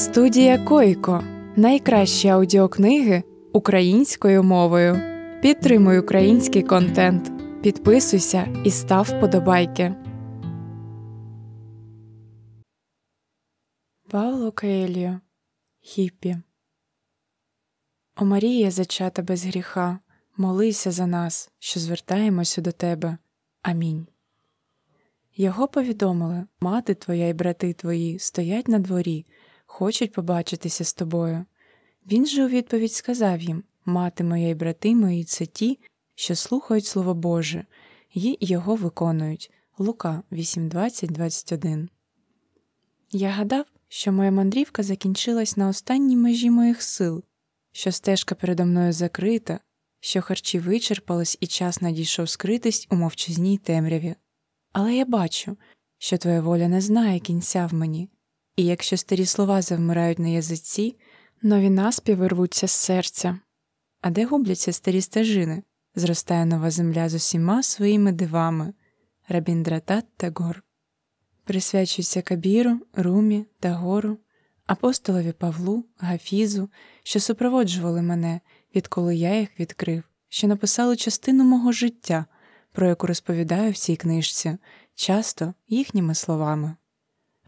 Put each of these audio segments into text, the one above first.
Студія Койко найкращі аудіокниги українською мовою. Підтримуй український контент. Підписуйся і став вподобайки. Павло Каеліо Хіппі О Марія, зачата без гріха. Молися за нас, що звертаємося до тебе. Амінь. Його повідомили мати твоя і брати твої стоять на дворі хочуть побачитися з тобою. Він же у відповідь сказав їм Мати моя і брати мої це ті, що слухають Слово Боже, і його виконують. Лука 8.20.21 Я гадав, що моя мандрівка закінчилась на останній межі моїх сил, що стежка передо мною закрита, що харчі вичерпались і час надійшов скритись у мовчазній темряві. Але я бачу, що твоя воля не знає кінця в мені, і якщо старі слова завмирають на язиці, нові наспіви рвуться з серця. А де губляться старі стежини, зростає нова земля з усіма своїми дивами, Рабіндратат та гор. Присвячується Кабіру, Румі та Гору, апостолові Павлу, Гафізу, що супроводжували мене, відколи я їх відкрив, що написали частину мого життя, про яку розповідаю в цій книжці, часто їхніми словами.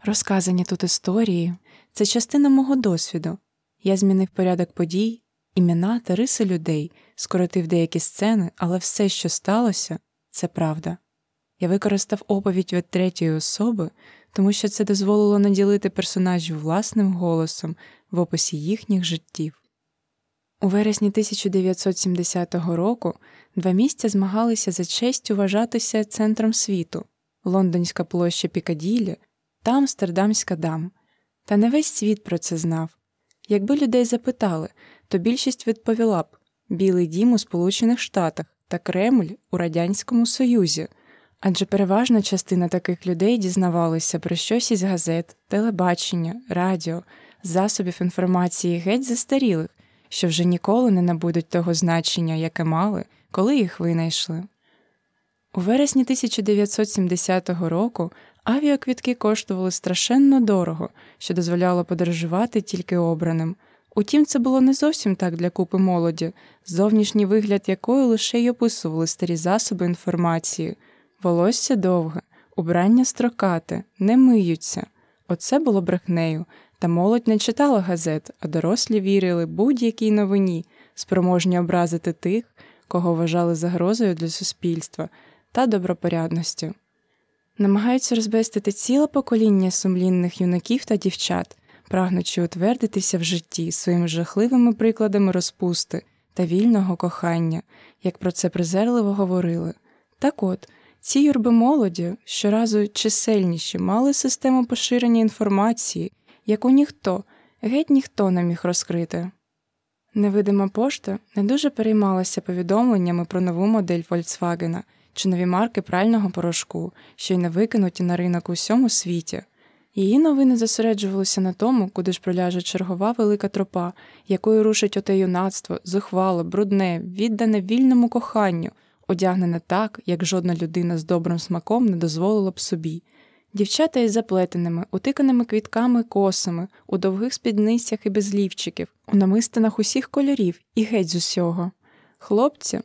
Розказані тут історії це частина мого досвіду. Я змінив порядок подій, імена та риси людей, скоротив деякі сцени, але все, що сталося, це правда. Я використав оповідь від третьої особи, тому що це дозволило наділити персонажів власним голосом в описі їхніх життів. У вересні 1970 року два місця змагалися за честь вважатися центром світу Лондонська площа Пікаділі та Амстердамська дам. Та не весь світ про це знав. Якби людей запитали, то більшість відповіла б Білий дім у Сполучених Штатах та Кремль у Радянському Союзі, адже переважна частина таких людей дізнавалися про щось із газет, телебачення, радіо, засобів інформації геть застарілих, що вже ніколи не набудуть того значення, яке мали, коли їх винайшли. У вересні 1970 року Авіаквітки коштували страшенно дорого, що дозволяло подорожувати тільки обраним. Утім, це було не зовсім так для купи молоді, зовнішній вигляд якої лише й описували старі засоби інформації, волосся довге, убрання строкате, не миються. Оце було брехнею, та молодь не читала газет, а дорослі вірили будь-якій новині, спроможні образити тих, кого вважали загрозою для суспільства та добропорядності намагаються розбестити ціле покоління сумлінних юнаків та дівчат, прагнучи утвердитися в житті своїми жахливими прикладами розпусти та вільного кохання, як про це презерливо говорили. Так от, ці юрби молоді щоразу чисельніші мали систему поширення інформації, яку ніхто, геть ніхто не міг розкрити. Невидима пошта не дуже переймалася повідомленнями про нову модель Фольксвагена – чи нові марки прального порошку, що й не викинуті на ринок у всьому світі. Її новини зосереджувалися на тому, куди ж проляже чергова велика тропа, якою рушить оте юнацтво, зухвале, брудне, віддане вільному коханню, одягнене так, як жодна людина з добрим смаком не дозволила б собі. Дівчата із заплетеними, утиканими квітками косами, у довгих спідницях і без лівчиків, у намистинах усіх кольорів і геть з усього. Хлопці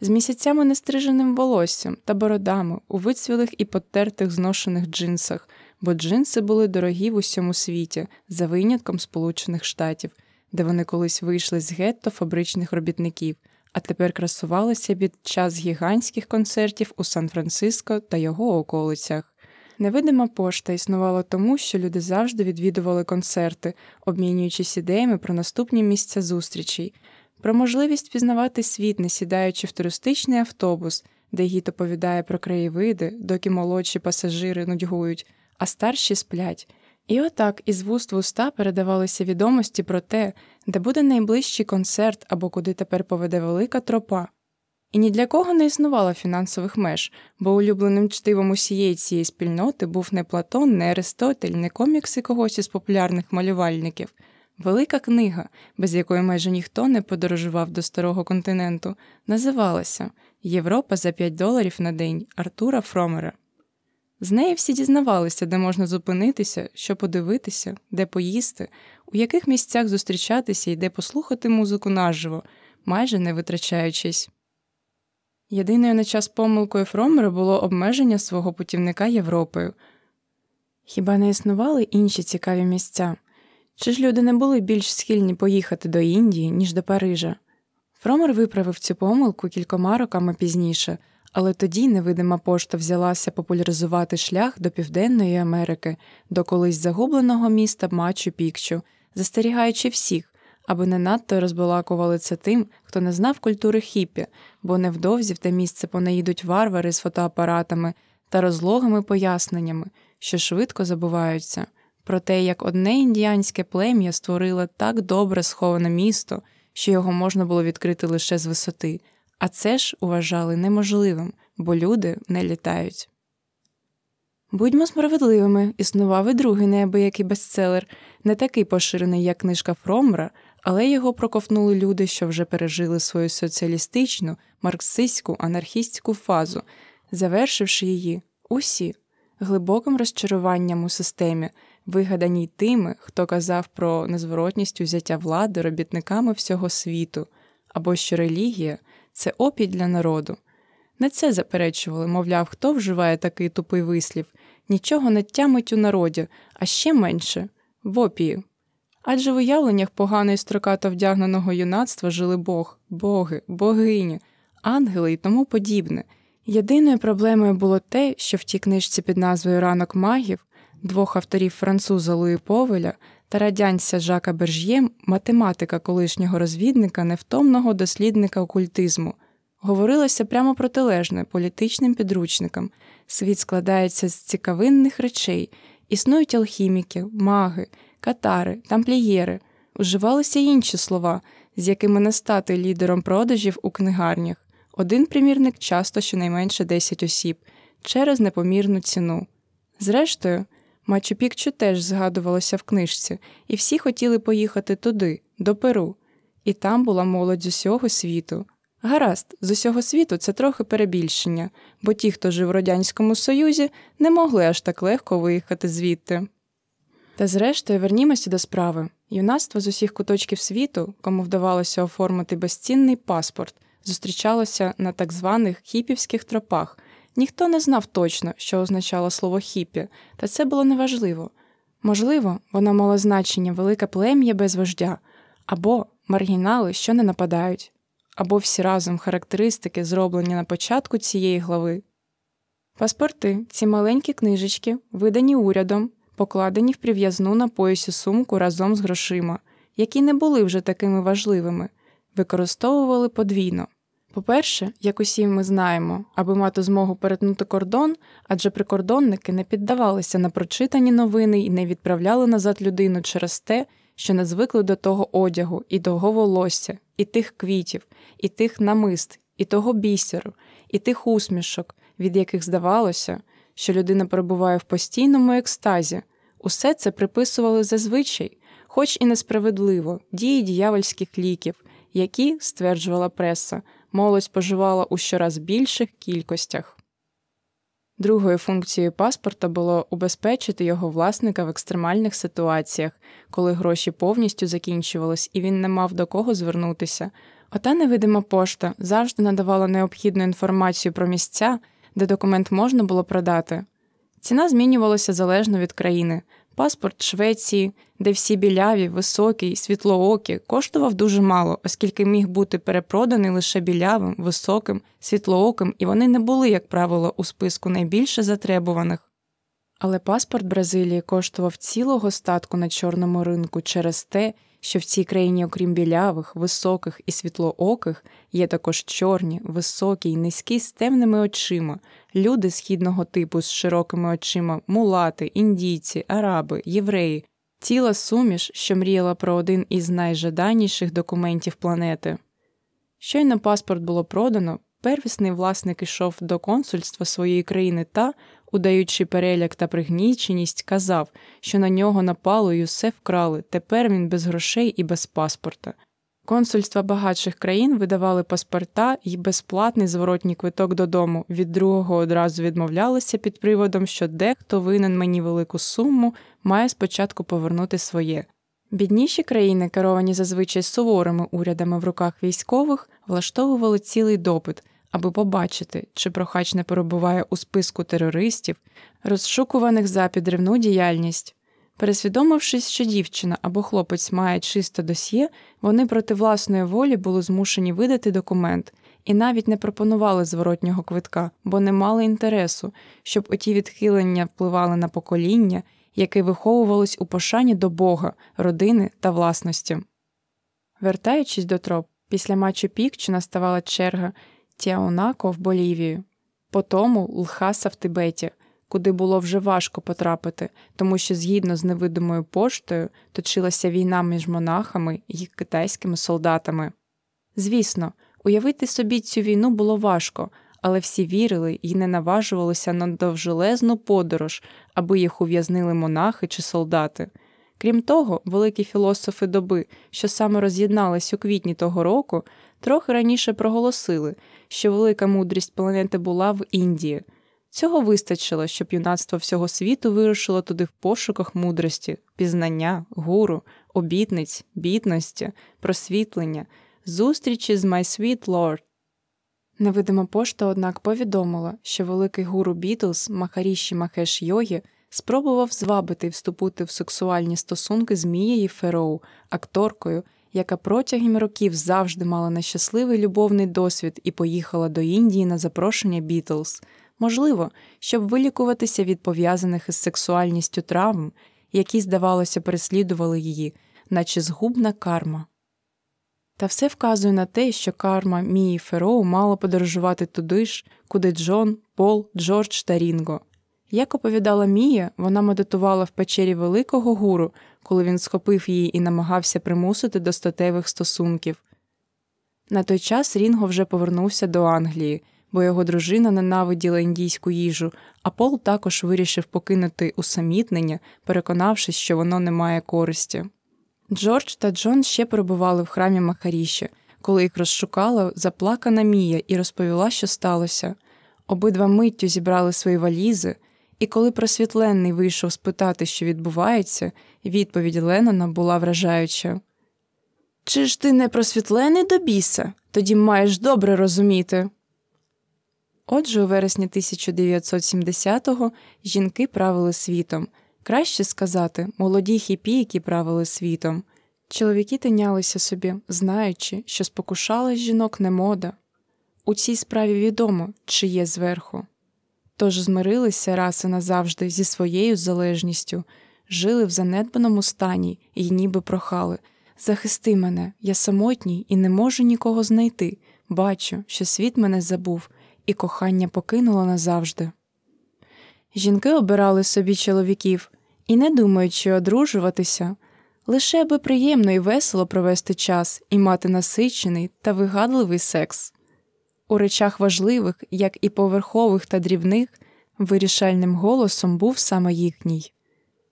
з місяцями нестриженим волоссям та бородами у вицвілих і потертих зношених джинсах, бо джинси були дорогі в усьому світі, за винятком Сполучених Штатів, де вони колись вийшли з гетто фабричних робітників, а тепер красувалися під час гігантських концертів у Сан-Франциско та його околицях. Невидима пошта існувала тому, що люди завжди відвідували концерти, обмінюючись ідеями про наступні місця зустрічей, про можливість пізнавати світ, не сідаючи в туристичний автобус, де гід оповідає про краєвиди, доки молодші пасажири нудьгують, а старші сплять. І отак із вуст в уста передавалися відомості про те, де буде найближчий концерт або куди тепер поведе велика тропа. І ні для кого не існувало фінансових меж, бо улюбленим чтивом усієї цієї спільноти був не Платон, не Аристотель, не комікси когось із популярних малювальників. Велика книга, без якої майже ніхто не подорожував до старого континенту, називалася Європа за 5 доларів на день Артура Фромера. З неї всі дізнавалися, де можна зупинитися, що подивитися, де поїсти, у яких місцях зустрічатися і де послухати музику наживо, майже не витрачаючись. Єдиною на час помилкою Фромера було обмеження свого путівника Європою. Хіба не існували інші цікаві місця? Чи ж люди не були більш схильні поїхати до Індії, ніж до Парижа? Фромер виправив цю помилку кількома роками пізніше, але тоді невидима пошта взялася популяризувати шлях до Південної Америки, до колись загубленого міста Мачу Пікчу, застерігаючи всіх, аби не надто розбалакували це тим, хто не знав культури хіпі, бо невдовзі в те місце понаїдуть варвари з фотоапаратами та розлогими поясненнями, що швидко забуваються, про те, як одне індіанське плем'я створило так добре сховане місто, що його можна було відкрити лише з висоти, а це ж вважали неможливим, бо люди не літають. Будьмо справедливими, існував і другий неабиякий бестселер, не такий поширений, як книжка Фромра, але його проковтнули люди, що вже пережили свою соціалістичну, марксистську, анархістську фазу, завершивши її усі глибоким розчаруванням у системі, вигаданій тими, хто казав про незворотність узяття влади робітниками всього світу, або що релігія це опій для народу. Не це заперечували, мовляв, хто вживає такий тупий вислів, нічого не тямить у народі, а ще менше в опії. Адже в уявленнях погано і строкато вдягненого юнацтва жили Бог, боги, богині, ангели і тому подібне. Єдиною проблемою було те, що в тій книжці під назвою Ранок магів двох авторів француза Луї Повеля та радянця Жака Берж'є, математика колишнього розвідника, невтомного дослідника окультизму, говорилося прямо протилежне політичним підручникам. Світ складається з цікавинних речей, існують алхіміки, маги, катари, тамплієри, уживалися інші слова, з якими не стати лідером продажів у книгарнях. Один примірник часто щонайменше 10 осіб через непомірну ціну. Зрештою, Мачу Пікчу теж згадувалося в книжці, і всі хотіли поїхати туди, до Перу, і там була молодь з усього світу. Гаразд, з усього світу це трохи перебільшення, бо ті, хто жив у Радянському Союзі, не могли аж так легко виїхати звідти. Та зрештою вернімося до справи юнацтво з усіх куточків світу, кому вдавалося оформити безцінний паспорт, зустрічалося на так званих хіпівських тропах. Ніхто не знав точно, що означало слово хіпі, та це було неважливо. Можливо, воно мало значення велике плем'я без вождя, або маргінали, що не нападають, або всі разом характеристики, зроблені на початку цієї глави. Паспорти, ці маленькі книжечки, видані урядом, покладені в прив'язну на поясі сумку разом з грошима, які не були вже такими важливими, використовували подвійно. По-перше, як усі ми знаємо, аби мати змогу перетнути кордон, адже прикордонники не піддавалися на прочитані новини і не відправляли назад людину через те, що не звикли до того одягу, і того волосся, і тих квітів, і тих намист, і того бісеру, і тих усмішок, від яких здавалося, що людина перебуває в постійному екстазі. Усе це приписували зазвичай, хоч і несправедливо, дії діявольських ліків, які, стверджувала преса, молодь споживала у щораз більших кількостях. Другою функцією паспорта було убезпечити його власника в екстремальних ситуаціях, коли гроші повністю закінчувались і він не мав до кого звернутися. Ота невидима пошта завжди надавала необхідну інформацію про місця, де документ можна було продати. Ціна змінювалася залежно від країни. Паспорт Швеції, де всі біляві, високі і світлоокі, коштував дуже мало, оскільки міг бути перепроданий лише білявим, високим, світлооким, і вони не були, як правило, у списку найбільше затребуваних. Але паспорт Бразилії коштував цілого статку на чорному ринку через те, що в цій країні, окрім білявих, високих і світлооких, є також чорні, високі й низькі з темними очима, люди східного типу з широкими очима, мулати, індійці, араби, євреї, ціла суміш, що мріяла про один із найжаданіших документів планети. Щойно паспорт було продано, первісний власник ішов до консульства своєї країни та, удаючи переляк та пригніченість, казав, що на нього напало і усе вкрали, тепер він без грошей і без паспорта. Консульства багатших країн видавали паспорта і безплатний зворотній квиток додому. Від другого одразу відмовлялися під приводом, що дехто винен мені велику суму, має спочатку повернути своє. Бідніші країни, керовані зазвичай суворими урядами в руках військових, влаштовували цілий допит, аби побачити, чи прохач не перебуває у списку терористів, розшукуваних за підривну діяльність. Пересвідомившись, що дівчина або хлопець має чисте досьє, вони проти власної волі були змушені видати документ і навіть не пропонували зворотнього квитка, бо не мали інтересу, щоб оті відхилення впливали на покоління, яке виховувалось у пошані до Бога, родини та власності. Вертаючись до троп, після матчу Пікчу наставала черга Тіаунако в Болівію, потому Лхаса в Тибеті куди було вже важко потрапити, тому що згідно з невидимою поштою точилася війна між монахами і китайськими солдатами. Звісно, уявити собі цю війну було важко, але всі вірили і не наважувалися на довжелезну подорож, аби їх ув'язнили монахи чи солдати. Крім того, великі філософи доби, що саме роз'єднались у квітні того року, трохи раніше проголосили, що велика мудрість планети була в Індії. Цього вистачило, щоб юнацтво всього світу вирушило туди в пошуках мудрості, пізнання, гуру, обітниць, бідності, просвітлення, зустрічі з My Sweet Lord. Невидима пошта, однак, повідомила, що великий гуру Бітлз Махаріші Махеш Йогі спробував звабити і вступити в сексуальні стосунки з Мією Фероу, акторкою, яка протягом років завжди мала нещасливий любовний досвід і поїхала до Індії на запрошення Бітлз – можливо, щоб вилікуватися від пов'язаних із сексуальністю травм, які, здавалося, переслідували її, наче згубна карма. Та все вказує на те, що карма Мії Фероу мала подорожувати туди ж, куди Джон, Пол, Джордж та Рінго. Як оповідала Мія, вона медитувала в печері великого гуру, коли він схопив її і намагався примусити до статевих стосунків. На той час Рінго вже повернувся до Англії, бо його дружина ненавиділа індійську їжу, а Пол також вирішив покинути усамітнення, переконавшись, що воно не має користі. Джордж та Джон ще перебували в храмі Махаріші, коли їх розшукала заплакана Мія і розповіла, що сталося. Обидва миттю зібрали свої валізи, і коли просвітленний вийшов спитати, що відбувається, відповідь Леннона була вражаюча. Чи ж ти не просвітлений до біса? Тоді маєш добре розуміти. Отже, у вересні 1970-го жінки правили світом. Краще сказати, молоді хіпі, які правили світом. Чоловіки тинялися собі, знаючи, що спокушала жінок не мода. У цій справі відомо, чи є зверху. Тож змирилися раз і назавжди зі своєю залежністю, жили в занедбаному стані і ніби прохали Захисти мене, я самотній і не можу нікого знайти. Бачу, що світ мене забув і кохання покинуло назавжди. Жінки обирали собі чоловіків і, не думаючи одружуватися, лише аби приємно і весело провести час і мати насичений та вигадливий секс. У речах важливих, як і поверхових та дрібних, вирішальним голосом був саме їхній.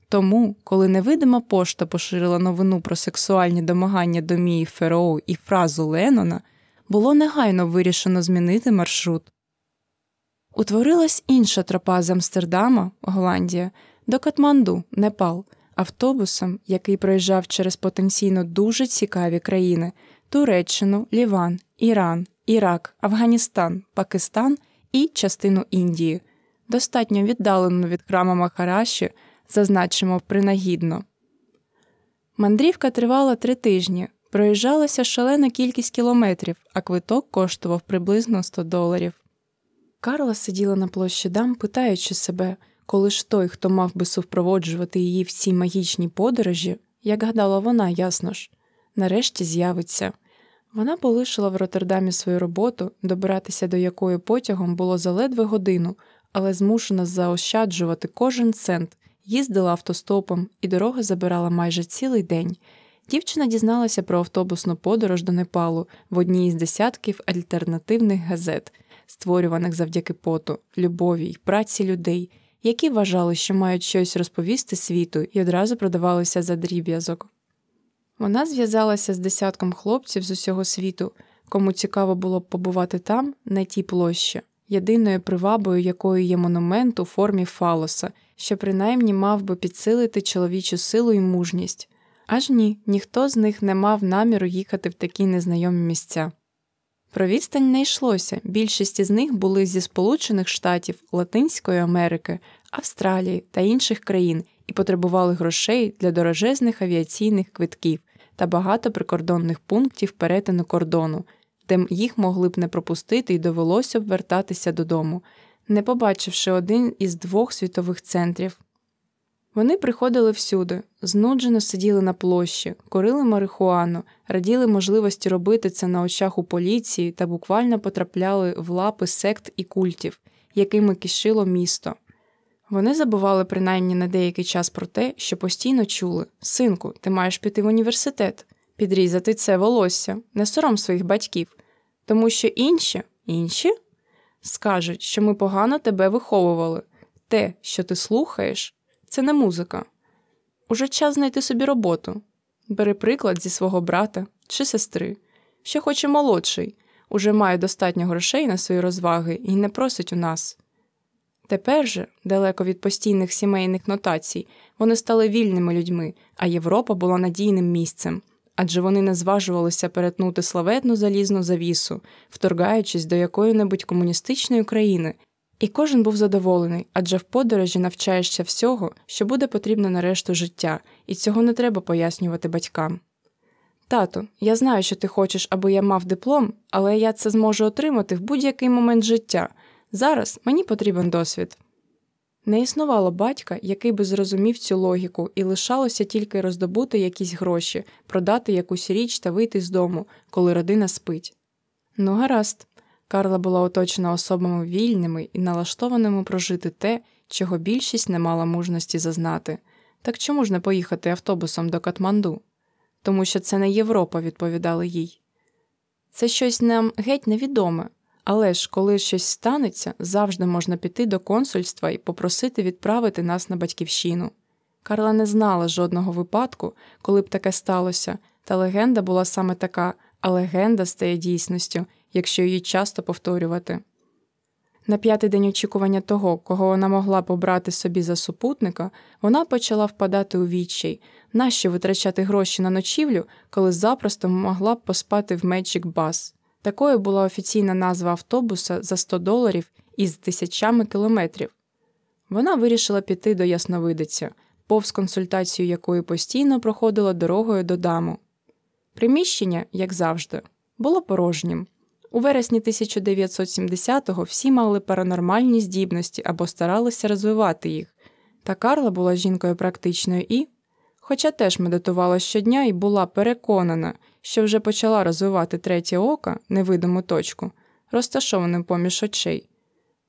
Тому, коли невидима пошта поширила новину про сексуальні домагання до Мії Фероу і фразу Леннона, було негайно вирішено змінити маршрут. Утворилась інша тропа з Амстердама, Голландія, до Катманду, Непал, автобусом, який проїжджав через потенційно дуже цікаві країни Туреччину, Ліван, Іран, Ірак, Афганістан, Пакистан і частину Індії, достатньо віддалену від храма Махараші, зазначимо принагідно. Мандрівка тривала три тижні, проїжджалася шалена кількість кілометрів, а квиток коштував приблизно 100 доларів. Карла сиділа на площі дам, питаючи себе, коли ж той, хто мав би супроводжувати її в цій магічній подорожі, як гадала вона, ясно ж, нарешті з'явиться. Вона полишила в Роттердамі свою роботу, добиратися до якої потягом було заледве годину, але змушена заощаджувати кожен цент, їздила автостопом, і дорога забирала майже цілий день. Дівчина дізналася про автобусну подорож до Непалу в одній із десятків альтернативних газет створюваних завдяки поту, любові й праці людей, які вважали, що мають щось розповісти світу і одразу продавалися за дріб'язок. Вона зв'язалася з десятком хлопців з усього світу, кому цікаво було б побувати там, на тій площі, єдиною привабою якою є монумент у формі фалоса, що принаймні мав би підсилити чоловічу силу і мужність. Аж ні, ніхто з них не мав наміру їхати в такі незнайомі місця. Про відстань не йшлося, більшість із них були зі Сполучених Штатів, Латинської Америки, Австралії та інших країн і потребували грошей для дорожезних авіаційних квитків та багато прикордонних пунктів перетину кордону, де їх могли б не пропустити і довелося б вертатися додому, не побачивши один із двох світових центрів. Вони приходили всюди, знуджено сиділи на площі, курили марихуану, раділи можливості робити це на очах у поліції та буквально потрапляли в лапи сект і культів, якими кишило місто. Вони забували принаймні на деякий час про те, що постійно чули Синку, ти маєш піти в університет, підрізати це волосся, не сором своїх батьків, тому що інші, інші скажуть, що ми погано тебе виховували, те, що ти слухаєш це не музика. Уже час знайти собі роботу. Бери приклад зі свого брата чи сестри, що хоче молодший, уже має достатньо грошей на свої розваги і не просить у нас. Тепер же, далеко від постійних сімейних нотацій, вони стали вільними людьми, а Європа була надійним місцем, адже вони не зважувалися перетнути славетну залізну завісу, вторгаючись до якої-небудь комуністичної країни, і кожен був задоволений, адже в подорожі навчаєшся всього, що буде потрібно на решту життя, і цього не треба пояснювати батькам. Тату, я знаю, що ти хочеш, аби я мав диплом, але я це зможу отримати в будь-який момент життя. Зараз мені потрібен досвід. Не існувало батька, який би зрозумів цю логіку, і лишалося тільки роздобути якісь гроші, продати якусь річ та вийти з дому, коли родина спить. Ну, гаразд, Карла була оточена особами вільними і налаштованими прожити те, чого більшість не мала мужності зазнати. Так чому ж не поїхати автобусом до Катманду? Тому що це не Європа, відповідали їй. Це щось нам геть невідоме, але ж коли щось станеться, завжди можна піти до консульства і попросити відправити нас на батьківщину. Карла не знала жодного випадку, коли б таке сталося, та легенда була саме така, а легенда стає дійсністю, якщо її часто повторювати. На п'ятий день очікування того, кого вона могла побрати собі за супутника, вона почала впадати у відчай, нащо витрачати гроші на ночівлю, коли запросто могла б поспати в Magic Bus. Такою була офіційна назва автобуса за 100 доларів із тисячами кілометрів. Вона вирішила піти до Ясновидиця, повз консультацію якої постійно проходила дорогою до даму. Приміщення, як завжди, було порожнім. У вересні 1970-го всі мали паранормальні здібності або старалися розвивати їх, та Карла була жінкою практичною і, хоча теж медитувала щодня і була переконана, що вже почала розвивати третє око, невидиму точку, розташованим поміж очей,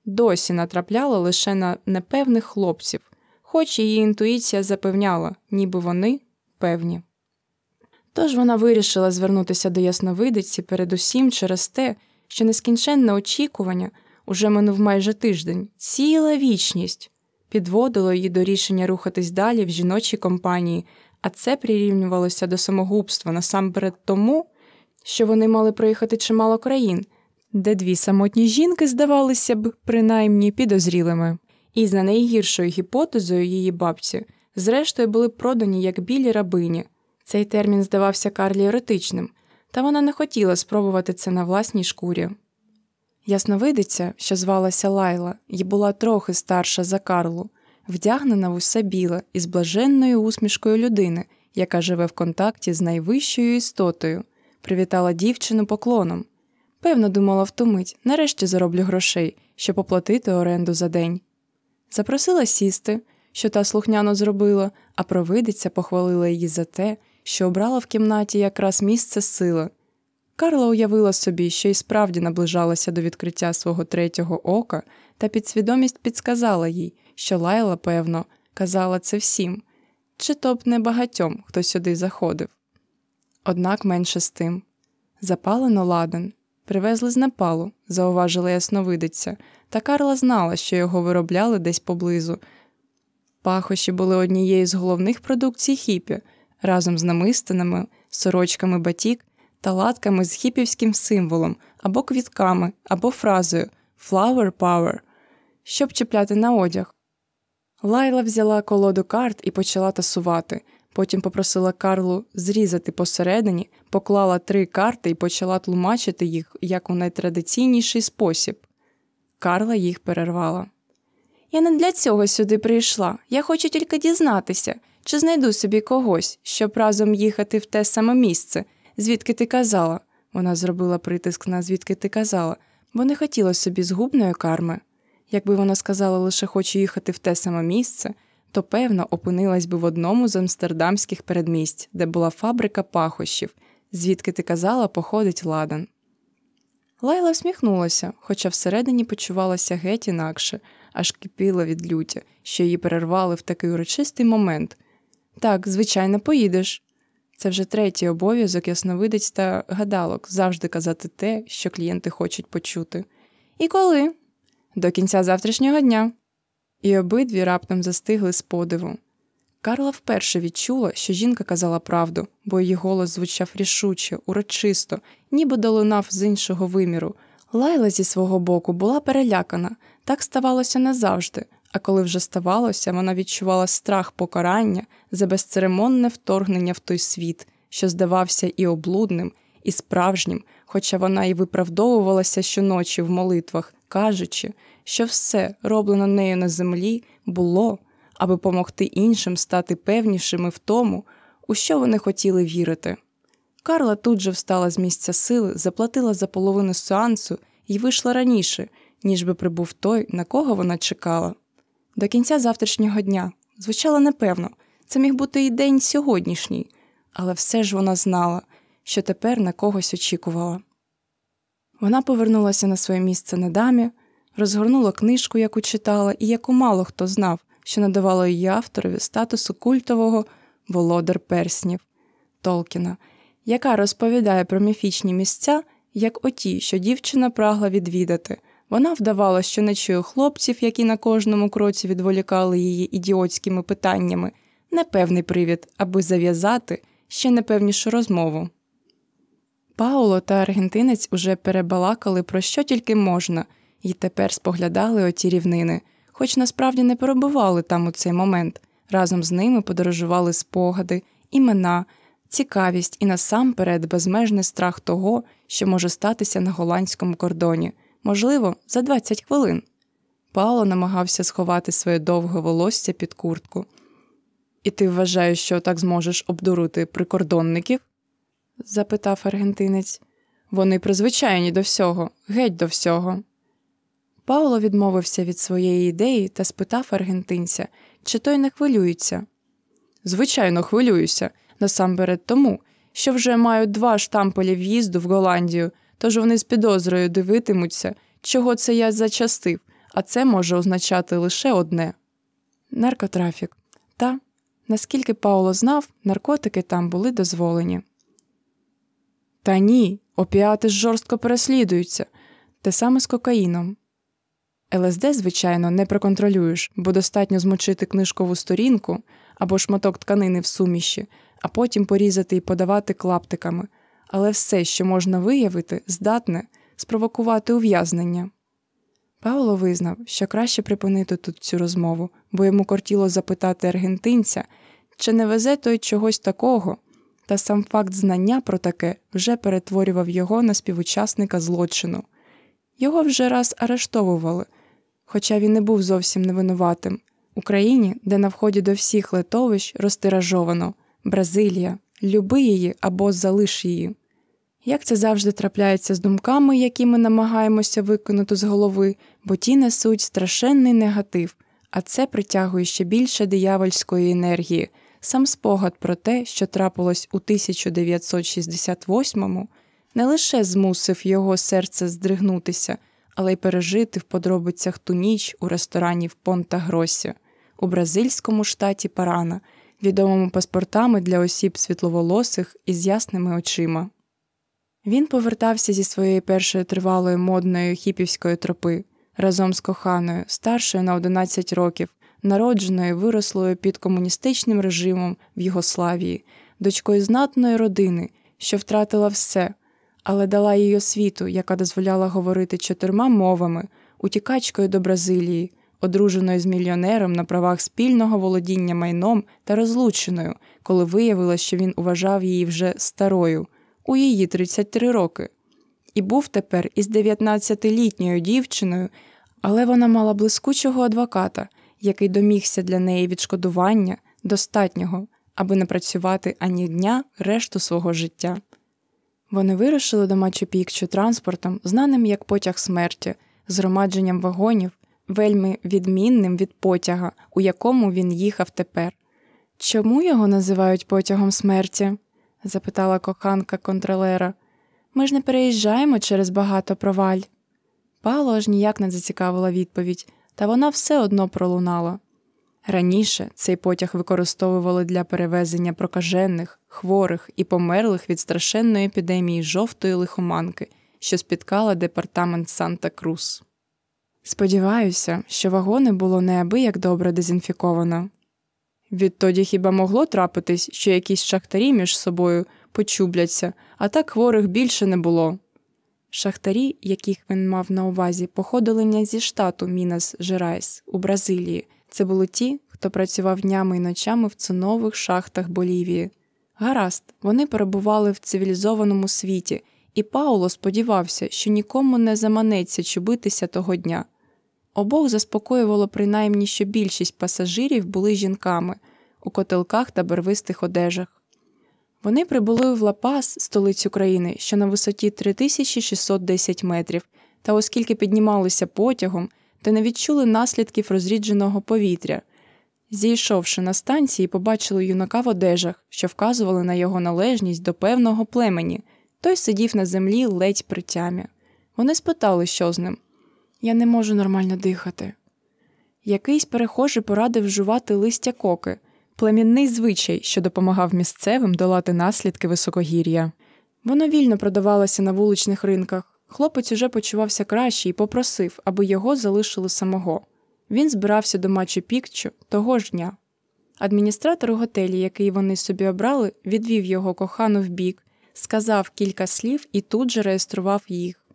досі натрапляла лише на непевних хлопців, хоч її інтуїція запевняла, ніби вони певні. Тож вона вирішила звернутися до Ясновидиці передусім через те, що нескінченне очікування уже минув майже тиждень, ціла вічність, підводило її до рішення рухатись далі в жіночій компанії, а це прирівнювалося до самогубства насамперед тому, що вони мали проїхати чимало країн, де дві самотні жінки здавалися б принаймні підозрілими, і за найгіршою гіпотезою її бабці, зрештою були продані як білі рабині. Цей термін здавався Карлі еретичним, та вона не хотіла спробувати це на власній шкурі. Ясновидиця, що звалася Лайла, і була трохи старша за Карлу, вдягнена в усе біле із блаженною усмішкою людини, яка живе в контакті з найвищою істотою, привітала дівчину поклоном. Певно, думала втомить, нарешті зароблю грошей, щоб оплатити оренду за день. Запросила сісти, що та слухняно зробила, а провидиця похвалила її за те, що обрала в кімнаті якраз місце сили. Карла уявила собі, що й справді наближалася до відкриття свого третього ока, та підсвідомість підсказала їй, що лайла, певно, казала це всім, чи то б не багатьом, хто сюди заходив. Однак менше з тим. Запалено ладен, привезли з Непалу, зауважила ясновидиця, та Карла знала, що його виробляли десь поблизу. Пахощі були однією з головних продукцій хіпі, разом з намистинами, сорочками батік та латками з хіпівським символом або квітками, або фразою Flower Power, щоб чіпляти на одяг. Лайла взяла колоду карт і почала тасувати. Потім попросила Карлу зрізати посередині, поклала три карти і почала тлумачити їх як у найтрадиційніший спосіб. Карла їх перервала. Я не для цього сюди прийшла. Я хочу тільки дізнатися, чи знайду собі когось, щоб разом їхати в те саме місце, звідки ти казала. Вона зробила притиск на звідки ти казала, бо не хотіла собі згубної карми. Якби вона сказала лише хочу їхати в те саме місце, то певно опинилась би в одному з амстердамських передмість, де була фабрика пахощів, звідки ти казала, походить ладан. Лайла всміхнулася, хоча всередині почувалася геть інакше, аж кипіла від люті, що її перервали в такий урочистий момент. Так, звичайно, поїдеш. Це вже третій обов'язок ясновидець та гадалок завжди казати те, що клієнти хочуть почути. І коли? До кінця завтрашнього дня. І обидві раптом застигли з подиву. Карла вперше відчула, що жінка казала правду, бо її голос звучав рішуче, урочисто, ніби долунав з іншого виміру. Лайла зі свого боку була перелякана, так ставалося назавжди, а коли вже ставалося, вона відчувала страх покарання за безцеремонне вторгнення в той світ, що здавався і облудним, і справжнім, хоча вона і виправдовувалася щоночі в молитвах, кажучи, що все, роблене нею на землі, було, аби помогти іншим стати певнішими в тому, у що вони хотіли вірити. Карла тут же встала з місця сили, заплатила за половину сеансу і вийшла раніше, ніж би прибув той, на кого вона чекала. До кінця завтрашнього дня звучало непевно, це міг бути і день сьогоднішній, але все ж вона знала, що тепер на когось очікувала. Вона повернулася на своє місце на дамі, розгорнула книжку, яку читала, і яку мало хто знав, що надавало її авторові статусу культового володар перснів Толкіна, яка розповідає про міфічні місця, як оті, що дівчина прагла відвідати. Вона вдавала, що не чує хлопців, які на кожному кроці відволікали її ідіотськими питаннями, непевний привід, аби зав'язати ще непевнішу розмову. Пауло та аргентинець уже перебалакали про що тільки можна, і тепер споглядали оті рівнини, хоч насправді не перебували там у цей момент. Разом з ними подорожували спогади, імена, цікавість і насамперед безмежний страх того, що може статися на голландському кордоні, можливо, за 20 хвилин. Пауло намагався сховати своє довге волосся під куртку. І ти вважаєш, що так зможеш обдурити прикордонників? запитав аргентинець. Вони призвичайні до всього, геть до всього. Пауло відмовився від своєї ідеї та спитав аргентинця, чи той не хвилюється. Звичайно, хвилююся, насамперед тому, що вже мають два штампелі в'їзду в Голландію, тож вони з підозрою дивитимуться, чого це я зачастив, а це може означати лише одне наркотрафік. Та, наскільки Пауло знав, наркотики там були дозволені. Та ні, опіати ж жорстко переслідуються, те саме з кокаїном. ЛСД, звичайно, не проконтролюєш, бо достатньо змочити книжкову сторінку або шматок тканини в суміші, а потім порізати і подавати клаптиками, але все, що можна виявити, здатне спровокувати ув'язнення. Пауло визнав, що краще припинити тут цю розмову, бо йому кортіло запитати аргентинця, чи не везе той чогось такого, та сам факт знання про таке вже перетворював його на співучасника злочину. Його вже раз арештовували, хоча він не був зовсім невинуватим. Україні, де на вході до всіх литовищ розтиражовано Бразилія, люби її або залиш її. Як це завжди трапляється з думками, які ми намагаємося викинути з голови, бо ті несуть страшенний негатив, а це притягує ще більше диявольської енергії. Сам спогад про те, що трапилось у 1968-му, не лише змусив його серце здригнутися, але й пережити в подробицях ту ніч у ресторані в Понта Гросі, у бразильському штаті Парана, відомому паспортами для осіб світловолосих із ясними очима. Він повертався зі своєї першої тривалої модної хіпівської тропи разом з коханою, старшою на 11 років, народженою, вирослою під комуністичним режимом в Югославії, дочкою знатної родини, що втратила все, але дала їй освіту, яка дозволяла говорити чотирма мовами, утікачкою до Бразилії, одруженою з мільйонером на правах спільного володіння майном та розлученою, коли виявилось, що він уважав її вже старою, у її 33 роки. І був тепер із 19-літньою дівчиною, але вона мала блискучого адвоката, який домігся для неї відшкодування достатнього, аби не працювати ані дня решту свого життя. Вони вирушили до Мачу Пікчу транспортом, знаним як потяг смерті, згромадженням вагонів, вельми відмінним від потяга, у якому він їхав тепер. Чому його називають потягом смерті? запитала коханка контролера. Ми ж не переїжджаємо через багато проваль. Пало аж ніяк не зацікавила відповідь, та вона все одно пролунала. Раніше цей потяг використовували для перевезення прокажених, хворих і померлих від страшенної епідемії жовтої лихоманки, що спіткала департамент Санта Крус. Сподіваюся, що вагони було неабияк добре дезінфіковано. Відтоді хіба могло трапитись, що якісь шахтарі між собою почубляться, а так хворих більше не було. Шахтарі, яких він мав на увазі, походили не зі штату Мінас Жерайс у Бразилії. Це були ті, хто працював днями і ночами в цинових шахтах Болівії. Гаразд, вони перебували в цивілізованому світі, і Пауло сподівався, що нікому не заманеться чубитися того дня. Обох заспокоювало принаймні, що більшість пасажирів були жінками у котелках та барвистих одежах. Вони прибули в Лапас, столицю країни, що на висоті 3610 метрів, та оскільки піднімалися потягом, то не відчули наслідків розрідженого повітря. Зійшовши на станції, побачили юнака в одежах, що вказували на його належність до певного племені. Той сидів на землі ледь при тямі. Вони спитали, що з ним. Я не можу нормально дихати. Якийсь перехожий порадив жувати листя коки, племінний звичай, що допомагав місцевим долати наслідки високогір'я. Воно вільно продавалося на вуличних ринках. Хлопець уже почувався краще і попросив, аби його залишили самого. Він збирався до Мачу Пікчу того ж дня. Адміністратор у готелі, який вони собі обрали, відвів його кохану вбік, сказав кілька слів і тут же реєстрував їх.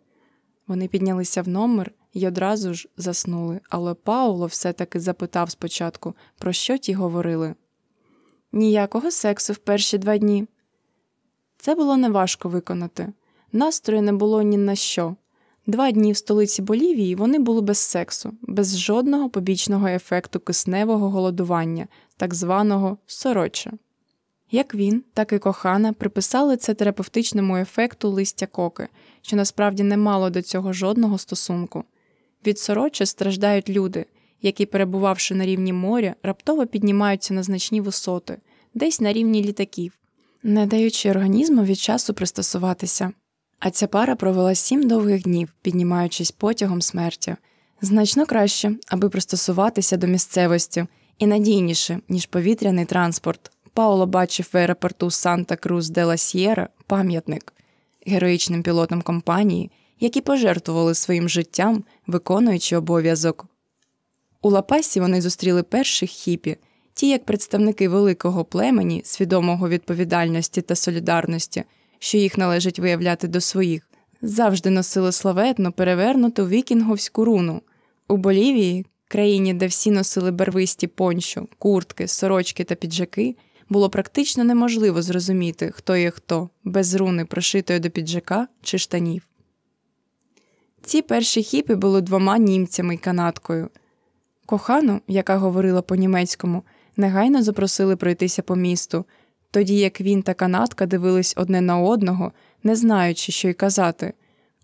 Вони піднялися в номер і одразу ж заснули, але Пауло все-таки запитав спочатку, про що ті говорили. Ніякого сексу в перші два дні. Це було неважко виконати. Настрою не було ні на що. Два дні в столиці Болівії вони були без сексу, без жодного побічного ефекту кисневого голодування, так званого сороча. Як він, так і кохана приписали це терапевтичному ефекту листя коки, що насправді не мало до цього жодного стосунку. Від сороча страждають люди, які, перебувавши на рівні моря, раптово піднімаються на значні висоти, десь на рівні літаків, не даючи організму від часу пристосуватися. А ця пара провела сім довгих днів, піднімаючись потягом смерті, значно краще, аби пристосуватися до місцевості, і надійніше, ніж повітряний транспорт. Пауло бачив в аеропорту Санта Крус де ла Сєра пам'ятник героїчним пілотам компанії, які пожертвували своїм життям, виконуючи обов'язок. У Лапасі вони зустріли перших хіпі, ті як представники великого племені, свідомого відповідальності та солідарності, що їх належить виявляти до своїх, завжди носили славетно перевернуту вікінговську руну. У Болівії, країні, де всі носили барвисті пончо, куртки, сорочки та піджаки, було практично неможливо зрозуміти, хто є хто, без руни, прошитої до піджака чи штанів. Ці перші хіпи були двома німцями й канадкою. Кохану, яка говорила по німецькому, негайно запросили пройтися по місту, тоді як він та канадка дивились одне на одного, не знаючи, що й казати.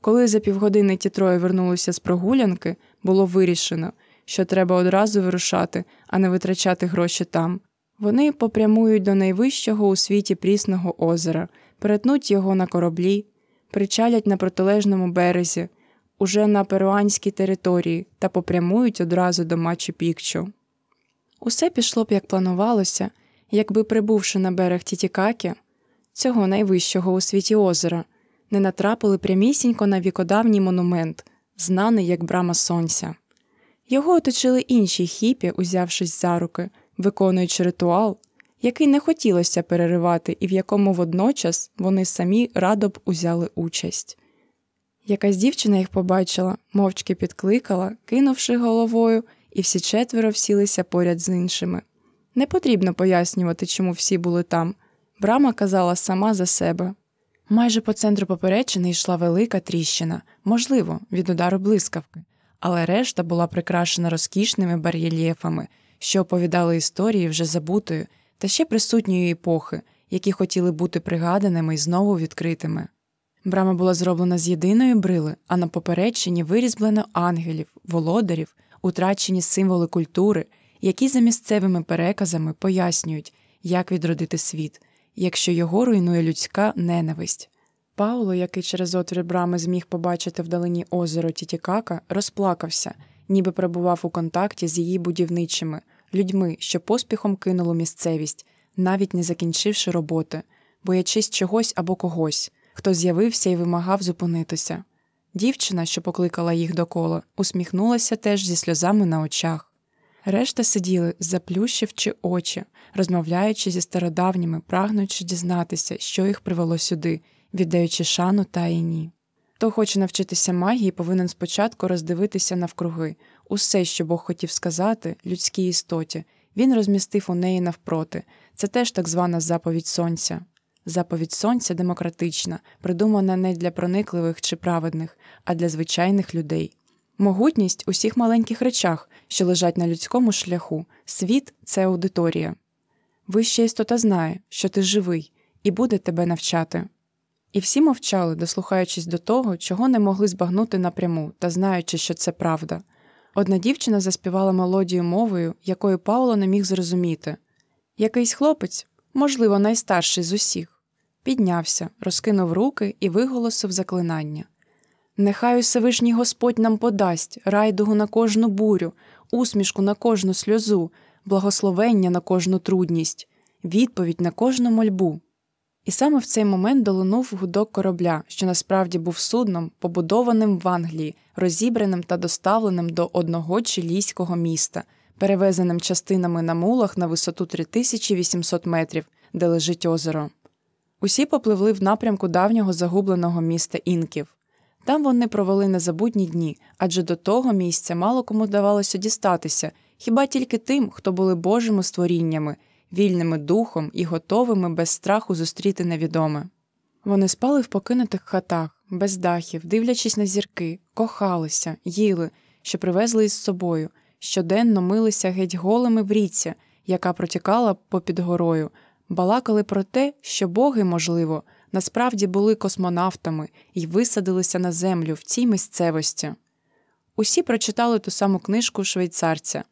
Коли за півгодини ті троє вернулися з прогулянки, було вирішено, що треба одразу вирушати, а не витрачати гроші там. Вони попрямують до найвищого у світі прісного озера, перетнуть його на кораблі, причалять на протилежному березі, уже на перуанській території та попрямують одразу до Мачу Пікчу. Усе пішло б як планувалося, якби прибувши на берег Тітікакі, цього найвищого у світі озера, не натрапили прямісінько на вікодавній монумент, знаний як Брама Сонця. Його оточили інші хіпі, узявшись за руки, виконуючи ритуал, який не хотілося переривати і в якому водночас вони самі радо б узяли участь. Якась дівчина їх побачила, мовчки підкликала, кинувши головою, і всі четверо всілися поряд з іншими. Не потрібно пояснювати, чому всі були там. Брама казала сама за себе. Майже по центру поперечини йшла велика тріщина, можливо, від удару блискавки, але решта була прикрашена розкішними бар'єлєфами, що оповідали історії вже забутої та ще присутньої епохи, які хотіли бути пригаданими і знову відкритими. Брама була зроблена з єдиної брили, а на поперечині вирізблено ангелів, володарів, утрачені символи культури, які за місцевими переказами пояснюють, як відродити світ, якщо його руйнує людська ненависть. Пауло, який через отвір брами зміг побачити вдалині озеро Тітікака, розплакався, ніби перебував у контакті з її будівничими, людьми, що поспіхом кинуло місцевість, навіть не закінчивши роботи, боячись чогось або когось, хто з'явився і вимагав зупинитися. Дівчина, що покликала їх докола, усміхнулася теж зі сльозами на очах. Решта сиділи, заплющивши очі, розмовляючи зі стародавніми, прагнучи дізнатися, що їх привело сюди, віддаючи шану та іні. Хто хоче навчитися магії, повинен спочатку роздивитися навкруги усе, що Бог хотів сказати, людській істоті, він розмістив у неї навпроти. Це теж так звана заповідь сонця. Заповідь сонця демократична, придумана не для проникливих чи праведних, а для звичайних людей. Могутність у всіх маленьких речах, що лежать на людському шляху, світ це аудиторія. Вища істота знає, що ти живий, і буде тебе навчати. І всі мовчали, дослухаючись до того, чого не могли збагнути напряму та знаючи, що це правда. Одна дівчина заспівала мелодію мовою, якою Пауло не міг зрозуміти. Якийсь хлопець, можливо, найстарший з усіх, піднявся, розкинув руки і виголосив заклинання. Нехай Всевишній Господь нам подасть райдугу на кожну бурю, усмішку на кожну сльозу, благословення на кожну трудність, відповідь на кожну мольбу. І саме в цей момент долунув гудок корабля, що насправді був судном, побудованим в Англії, розібраним та доставленим до одного чилійського міста, перевезеним частинами на мулах на висоту 3800 метрів, де лежить озеро. Усі попливли в напрямку давнього загубленого міста інків. Там вони провели незабутні дні, адже до того місця мало кому вдавалося дістатися, хіба тільки тим, хто були божими створіннями, вільними духом і готовими без страху зустріти невідоме. Вони спали в покинутих хатах, без дахів, дивлячись на зірки, кохалися, їли, що привезли із собою, щоденно милися геть голими в річці, яка протікала попід горою, балакали про те, що боги, можливо, насправді були космонавтами і висадилися на землю в цій місцевості. Усі прочитали ту саму книжку швейцарця,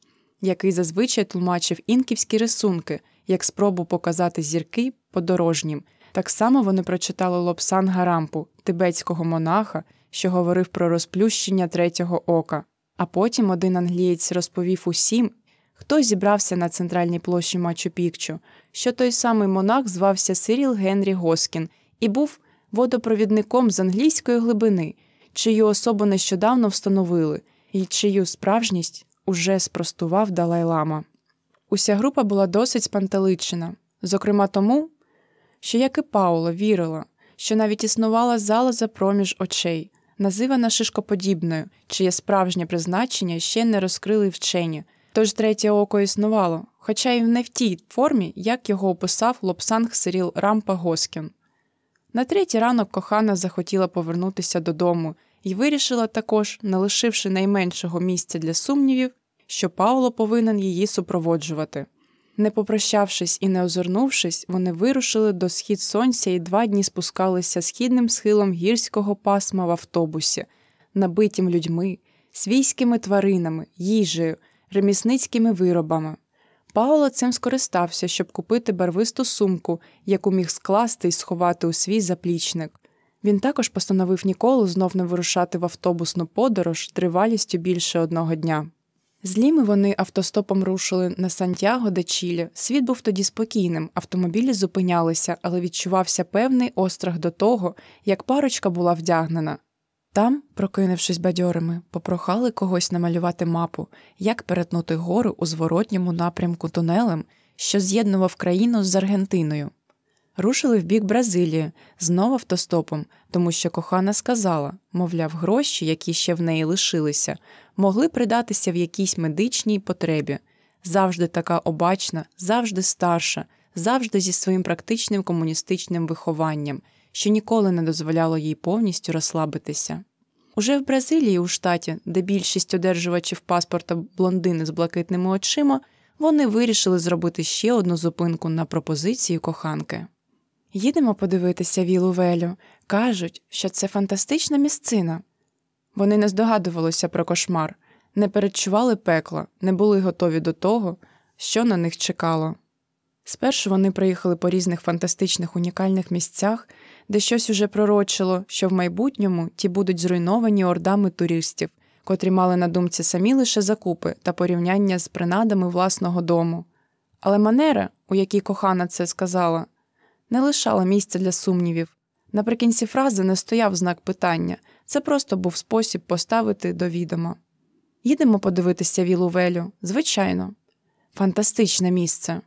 який зазвичай тлумачив інківські рисунки як спробу показати зірки подорожнім. Так само вони прочитали Лопсан Гарампу, тибетського монаха, що говорив про розплющення третього ока. А потім один англієць розповів усім, хто зібрався на центральній площі Мачу Пікчу, що той самий монах звався Сиріл Генрі Госкін і був водопровідником з англійської глибини, чию особу нещодавно встановили, і чию справжність уже спростував Далай-Лама. Уся група була досить спантеличена, зокрема тому, що, як і Пауло, вірила, що навіть існувала зала за проміж очей, називана шишкоподібною, чиє справжнє призначення ще не розкрили вчені, тож третє око існувало, хоча й не в тій формі, як його описав Лопсанг Сиріл Рампа Госкін. На третій ранок кохана захотіла повернутися додому і вирішила також, не лишивши найменшого місця для сумнівів, що Павло повинен її супроводжувати. Не попрощавшись і не озирнувшись, вони вирушили до схід сонця і два дні спускалися східним схилом гірського пасма в автобусі, набитім людьми, свійськими тваринами, їжею, ремісницькими виробами. Пауло цим скористався, щоб купити барвисту сумку, яку міг скласти і сховати у свій заплічник. Він також постановив ніколи знов не вирушати в автобусну подорож тривалістю більше одного дня. З Ліми вони автостопом рушили на Сантьяго де Чілі. Світ був тоді спокійним, автомобілі зупинялися, але відчувався певний острах до того, як парочка була вдягнена. Там, прокинувшись бадьорими, попрохали когось намалювати мапу, як перетнути гору у зворотньому напрямку тунелем, що з'єднував країну з Аргентиною. Рушили в бік Бразилії, знову автостопом, тому що кохана сказала мовляв, гроші, які ще в неї лишилися, могли придатися в якійсь медичній потребі. Завжди така обачна, завжди старша, завжди зі своїм практичним комуністичним вихованням, що ніколи не дозволяло їй повністю розслабитися. Уже в Бразилії, у штаті, де більшість одержувачів паспорта блондини з блакитними очима, вони вирішили зробити ще одну зупинку на пропозицію коханки. Їдемо подивитися Вілу Велю. Кажуть, що це фантастична місцина. Вони не здогадувалися про кошмар, не передчували пекла, не були готові до того, що на них чекало. Спершу вони проїхали по різних фантастичних унікальних місцях, де щось уже пророчило, що в майбутньому ті будуть зруйновані ордами туристів, котрі мали на думці самі лише закупи та порівняння з принадами власного дому. Але манера, у якій кохана це сказала, не лишала місця для сумнівів. Наприкінці фрази не стояв знак питання, це просто був спосіб поставити до відома. Їдемо подивитися Вілу Велю, звичайно, фантастичне місце,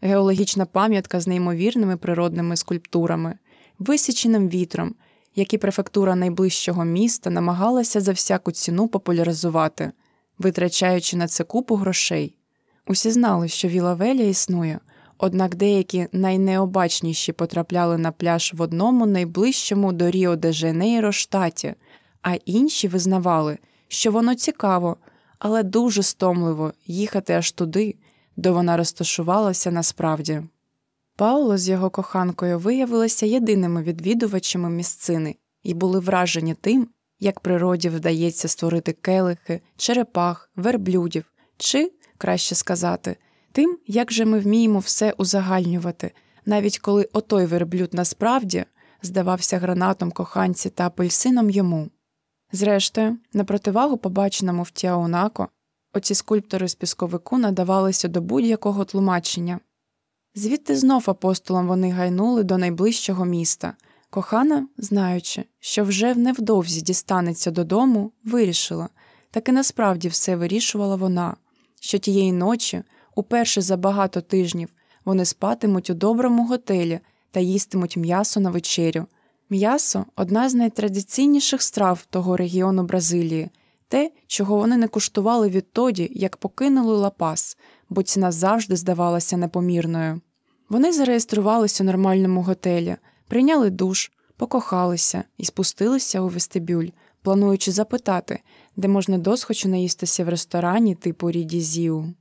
геологічна пам'ятка з неймовірними природними скульптурами, висіченим вітром, які префектура найближчого міста намагалася за всяку ціну популяризувати, витрачаючи на це купу грошей. Усі знали, що Віла Веля існує, однак деякі найнеобачніші потрапляли на пляж в одному найближчому до Ріо де Жанейро штаті, а інші визнавали, що воно цікаво, але дуже стомливо їхати аж туди, де вона розташувалася насправді. Пауло з його коханкою виявилися єдиними відвідувачами місцини і були вражені тим, як природі вдається створити келихи, черепах, верблюдів, чи, краще сказати, тим, як же ми вміємо все узагальнювати, навіть коли отой верблюд насправді здавався гранатом коханці та апельсином йому. Зрештою, на противагу побаченому в Тіаунако, оці скульптори з пісковику надавалися до будь-якого тлумачення. Звідти знов апостолам вони гайнули до найближчого міста. Кохана, знаючи, що вже невдовзі дістанеться додому, вирішила, таки насправді все вирішувала вона, що тієї ночі, уперше за багато тижнів, вони спатимуть у доброму готелі та їстимуть м'ясо на вечерю. М'ясо одна з найтрадиційніших страв того регіону Бразилії, те, чого вони не куштували відтоді, як покинули лапас, бо ціна завжди здавалася непомірною. Вони зареєструвалися у нормальному готелі, прийняли душ, покохалися і спустилися у вестибюль, плануючи запитати, де можна досхочу наїстися в ресторані типу Рідізіу.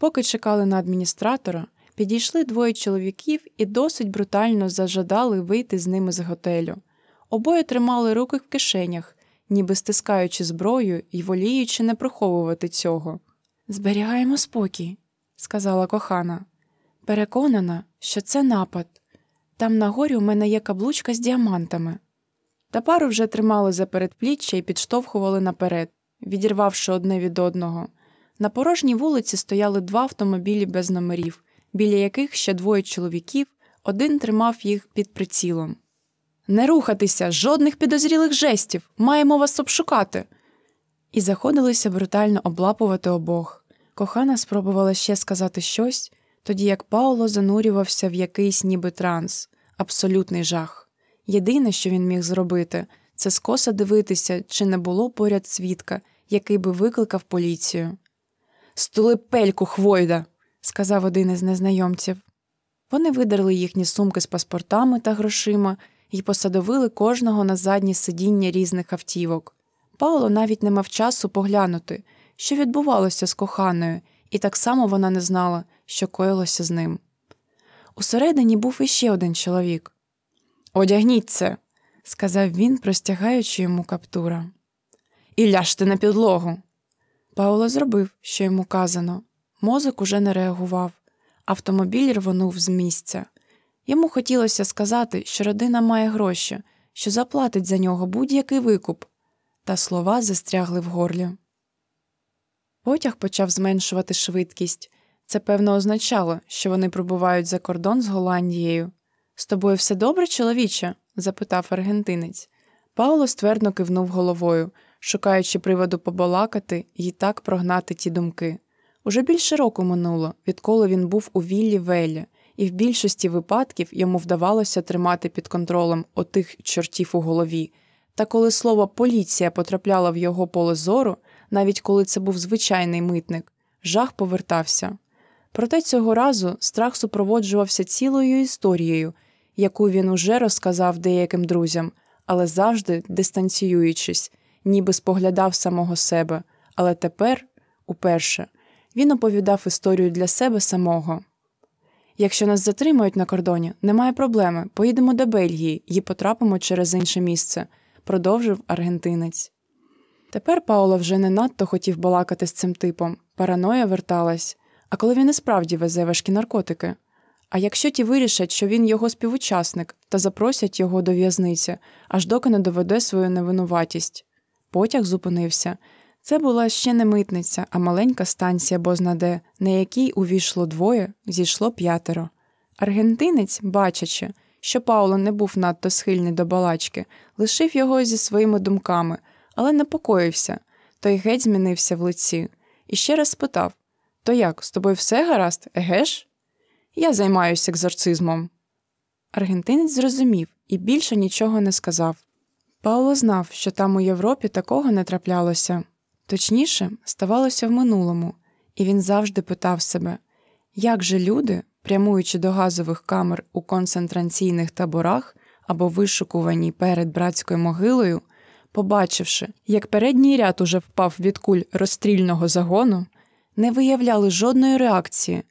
Поки чекали на адміністратора, підійшли двоє чоловіків і досить брутально зажадали вийти з ними з готелю. Обоє тримали руки в кишенях, ніби стискаючи зброю і воліючи не приховувати цього. Зберігаємо спокій, сказала кохана. Переконана, що це напад. Там на горі у мене є каблучка з діамантами. Та пару вже тримали за передпліччя і підштовхували наперед, відірвавши одне від одного. На порожній вулиці стояли два автомобілі без номерів, біля яких ще двоє чоловіків, один тримав їх під прицілом. Не рухатися, жодних підозрілих жестів, маємо вас обшукати. І заходилися брутально облапувати обох. Кохана спробувала ще сказати щось, тоді як Пауло занурювався в якийсь ніби транс, абсолютний жах. Єдине, що він міг зробити, це скоса дивитися, чи не було поряд свідка, який би викликав поліцію. Стули пельку, Хвойда, сказав один із незнайомців. Вони видерли їхні сумки з паспортами та грошима і посадовили кожного на заднє сидіння різних автівок. Пауло навіть не мав часу поглянути, що відбувалося з коханою, і так само вона не знала, що коїлося з ним. Усередині був іще один чоловік. Одягніть це, сказав він, простягаючи йому каптура. І ляжте на підлогу. Пауло зробив, що йому казано. Мозок уже не реагував. Автомобіль рвонув з місця. Йому хотілося сказати, що родина має гроші, що заплатить за нього будь-який викуп, та слова застрягли в горлі. Потяг почав зменшувати швидкість. Це певно означало, що вони пробувають за кордон з Голландією. З тобою все добре, чоловіче? запитав аргентинець. Пауло ствердно кивнув головою, шукаючи приводу побалакати і так прогнати ті думки. Уже більше року минуло, відколи він був у віллі Велі, і в більшості випадків йому вдавалося тримати під контролем отих чортів у голові. Та коли слово поліція потрапляло в його поле зору, навіть коли це був звичайний митник, жах повертався. Проте цього разу страх супроводжувався цілою історією, яку він уже розказав деяким друзям, але завжди дистанціюючись, ніби споглядав самого себе. Але тепер, уперше, він оповідав історію для себе самого. Якщо нас затримають на кордоні, немає проблеми. Поїдемо до Бельгії і потрапимо через інше місце, продовжив аргентинець. Тепер Пауло вже не надто хотів балакати з цим типом. Параноя верталась. А коли він і справді везе важкі наркотики. А якщо ті вирішать, що він його співучасник, та запросять його до в'язниці, аж доки не доведе свою невинуватість. Потяг зупинився. Це була ще не митниця, а маленька станція Бознаде, на якій увійшло двоє, зійшло п'ятеро. Аргентинець, бачачи, що Пауло не був надто схильний до балачки, лишив його зі своїми думками, але непокоївся, той геть змінився в лиці, і ще раз спитав То як, з тобою все гаразд, егеш? Я займаюся екзорцизмом. Аргентинець зрозумів і більше нічого не сказав. Пауло знав, що там у Європі такого не траплялося. Точніше, ставалося в минулому, і він завжди питав себе, як же люди, прямуючи до газових камер у концентраційних таборах або вишукувані перед братською могилою, побачивши, як передній ряд уже впав від куль розстрільного загону, не виявляли жодної реакції,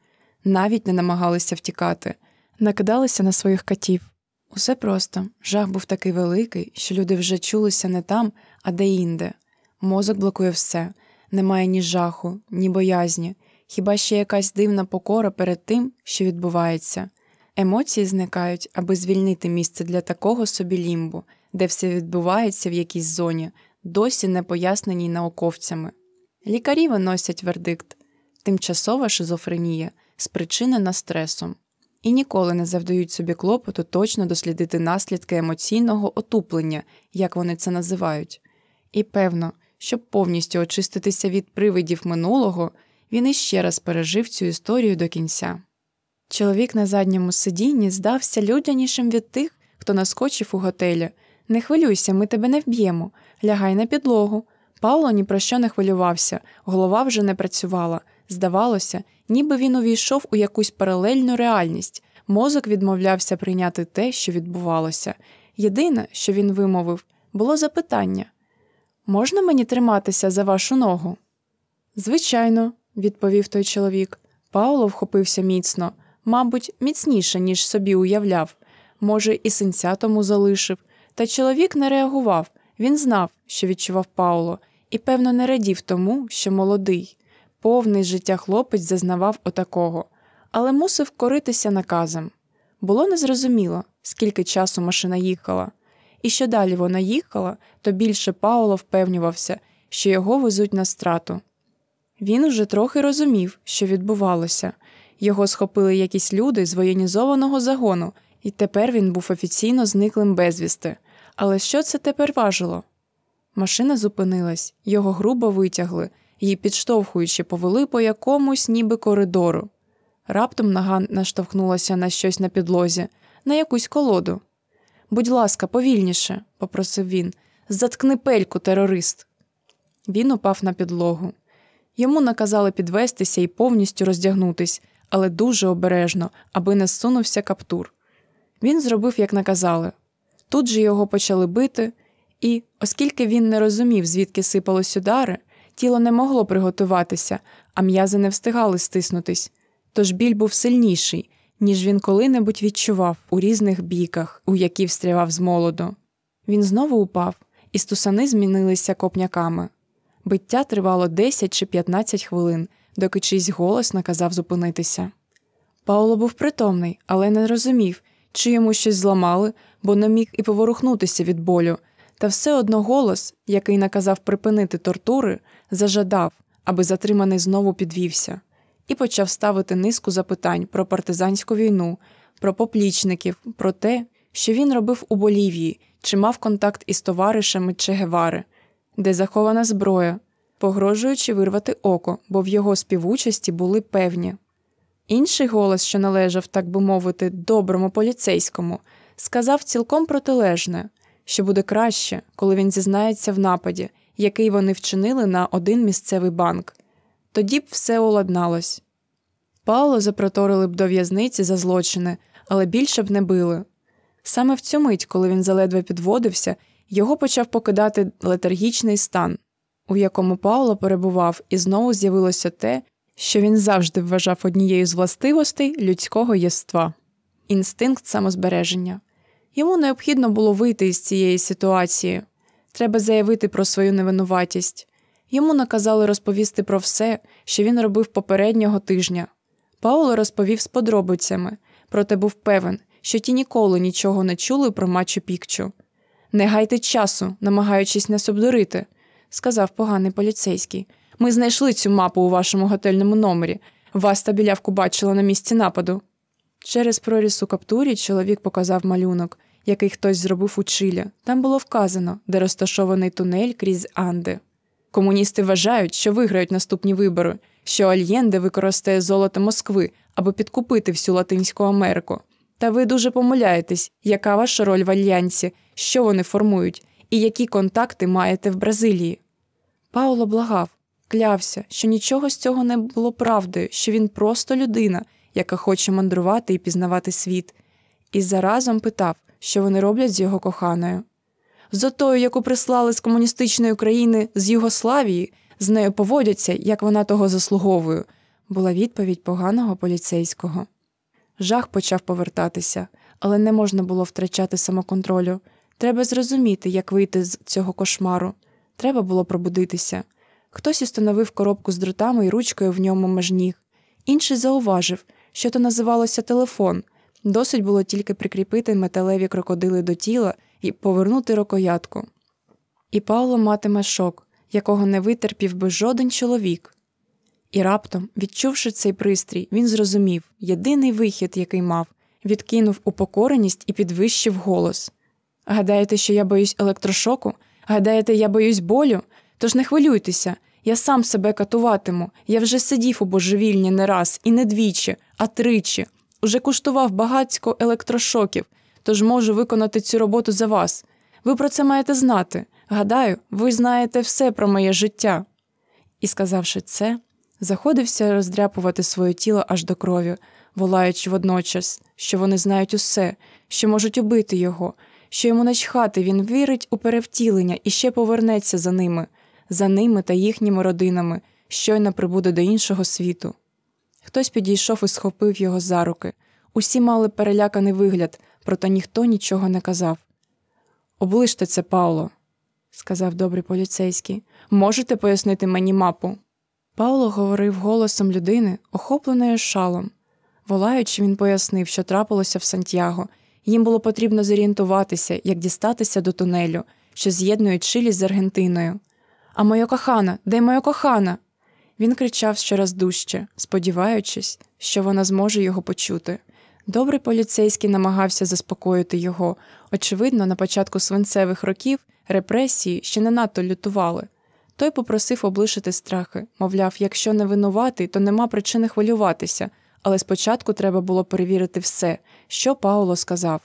навіть не намагалися втікати, накидалися на своїх катів. Усе просто жах був такий великий, що люди вже чулися не там, а де-інде. Мозок блокує все, немає ні жаху, ні боязні, хіба ще якась дивна покора перед тим, що відбувається. Емоції зникають, аби звільнити місце для такого собі лімбу, де все відбувається в якійсь зоні, досі не поясненій науковцями. Лікарі виносять вердикт тимчасова шизофренія, спричинена стресом, і ніколи не завдають собі клопоту точно дослідити наслідки емоційного отуплення, як вони це називають. І певно, щоб повністю очиститися від привидів минулого, він іще раз пережив цю історію до кінця. Чоловік на задньому сидінні здався людянішим від тих, хто наскочив у готелі. Не хвилюйся, ми тебе не вб'ємо, лягай на підлогу. Павло ні про що не хвилювався, голова вже не працювала. Здавалося, ніби він увійшов у якусь паралельну реальність, мозок відмовлявся прийняти те, що відбувалося. Єдине, що він вимовив, було запитання Можна мені триматися за вашу ногу? Звичайно, відповів той чоловік. Пауло вхопився міцно, мабуть, міцніше, ніж собі уявляв. Може, і синця тому залишив. Та чоловік не реагував, він знав, що відчував Пауло, і, певно, не радів тому, що молодий. Повний життя хлопець зазнавав отакого, але мусив коритися наказом. Було незрозуміло, скільки часу машина їхала, і що далі вона їхала, то більше Пауло впевнювався, що його везуть на страту. Він уже трохи розумів, що відбувалося його схопили якісь люди з воєнізованого загону, і тепер він був офіційно зниклим безвісти. Але що це тепер важило? Машина зупинилась, його грубо витягли, її підштовхуючи, повели по якомусь ніби коридору. Раптом нога наштовхнулася на щось на підлозі, на якусь колоду. Будь ласка, повільніше, попросив він, заткни пельку, терорист. Він упав на підлогу. Йому наказали підвестися і повністю роздягнутись, але дуже обережно, аби не зсунувся каптур. Він зробив, як наказали. Тут же його почали бити, і, оскільки він не розумів, звідки сипались удари, тіло не могло приготуватися, а м'язи не встигали стиснутись, тож біль був сильніший, ніж він коли-небудь відчував у різних бійках, у які встрявав з молоду. Він знову упав, і стусани змінилися копняками. Биття тривало 10 чи 15 хвилин, доки чийсь голос наказав зупинитися. Пауло був притомний, але не розумів, чи йому щось зламали, бо не міг і поворухнутися від болю, та все одно голос, який наказав припинити тортури, зажадав, аби затриманий знову підвівся, і почав ставити низку запитань про партизанську війну, про поплічників, про те, що він робив у Болівії, чи мав контакт із товаришами Че Гевари, де захована зброя, погрожуючи вирвати око, бо в його співучасті були певні. Інший голос, що належав, так би мовити, доброму поліцейському, сказав цілком протилежне, що буде краще, коли він зізнається в нападі, який вони вчинили на один місцевий банк. Тоді б все уладналось. Пауло запроторили б до в'язниці за злочини, але більше б не били. Саме в цю мить, коли він заледве підводився, його почав покидати летаргічний стан, у якому Пауло перебував, і знову з'явилося те, що він завжди вважав однією з властивостей людського єства інстинкт самозбереження. Йому необхідно було вийти із цієї ситуації. Треба заявити про свою невинуватість. Йому наказали розповісти про все, що він робив попереднього тижня. Пауло розповів з подробицями, проте був певен, що ті ніколи нічого не чули про Мачу Пікчу. Не гайте часу, намагаючись нас обдурити, сказав поганий поліцейський. Ми знайшли цю мапу у вашому готельному номері. Вас та білявку бачила на місці нападу. Через проріз у каптурі чоловік показав малюнок, який хтось зробив у Чилі. Там було вказано, де розташований тунель крізь Анди. Комуністи вважають, що виграють наступні вибори, що Альєнде використає золото Москви, аби підкупити всю Латинську Америку. Та ви дуже помиляєтесь, яка ваша роль в альянсі, що вони формують, і які контакти маєте в Бразилії. Пауло благав, клявся, що нічого з цього не було правдою, що він просто людина, яка хоче мандрувати і пізнавати світ, і заразом питав, що вони роблять з його коханою. З отою, яку прислали з комуністичної країни з Югославії, з нею поводяться, як вона того заслуговує, була відповідь поганого поліцейського. Жах почав повертатися, але не можна було втрачати самоконтролю. Треба зрозуміти, як вийти з цього кошмару. Треба було пробудитися. Хтось установив коробку з дротами і ручкою в ньому меж ніг. Інший зауважив, що то називалося телефон. Досить було тільки прикріпити металеві крокодили до тіла і повернути рукоятку. І Пауло матиме шок, якого не витерпів би жоден чоловік. І раптом, відчувши цей пристрій, він зрозумів єдиний вихід, який мав, відкинув упокореність і підвищив голос. Гадаєте, що я боюсь електрошоку? Гадаєте, я боюсь болю? Тож не хвилюйтеся, я сам себе катуватиму. Я вже сидів у божевільні не раз і не двічі, а тричі. Уже куштував багатько електрошоків, тож можу виконати цю роботу за вас. Ви про це маєте знати. Гадаю, ви знаєте все про моє життя. І, сказавши це, заходився роздряпувати своє тіло аж до крові, волаючи водночас, що вони знають усе, що можуть убити його, що йому начхати він вірить у перевтілення і ще повернеться за ними, за ними та їхніми родинами, щойно прибуде до іншого світу. Хтось підійшов і схопив його за руки. Усі мали переляканий вигляд, проте ніхто нічого не казав. Оближте це, Пауло, сказав добрий поліцейський. Можете пояснити мені мапу? Пауло говорив голосом людини, охопленої шалом. Волаючи, він пояснив, що трапилося в Сантьяго. Їм було потрібно зорієнтуватися, як дістатися до тунелю, що з'єднує Чилі з Аргентиною. А моя кохана, де моя кохана? Він кричав щораз дужче, сподіваючись, що вона зможе його почути. Добрий поліцейський намагався заспокоїти його. Очевидно, на початку свинцевих років репресії ще не надто лютували. Той попросив облишити страхи, мовляв, якщо не винуватий, то нема причини хвилюватися, але спочатку треба було перевірити все, що Пауло сказав.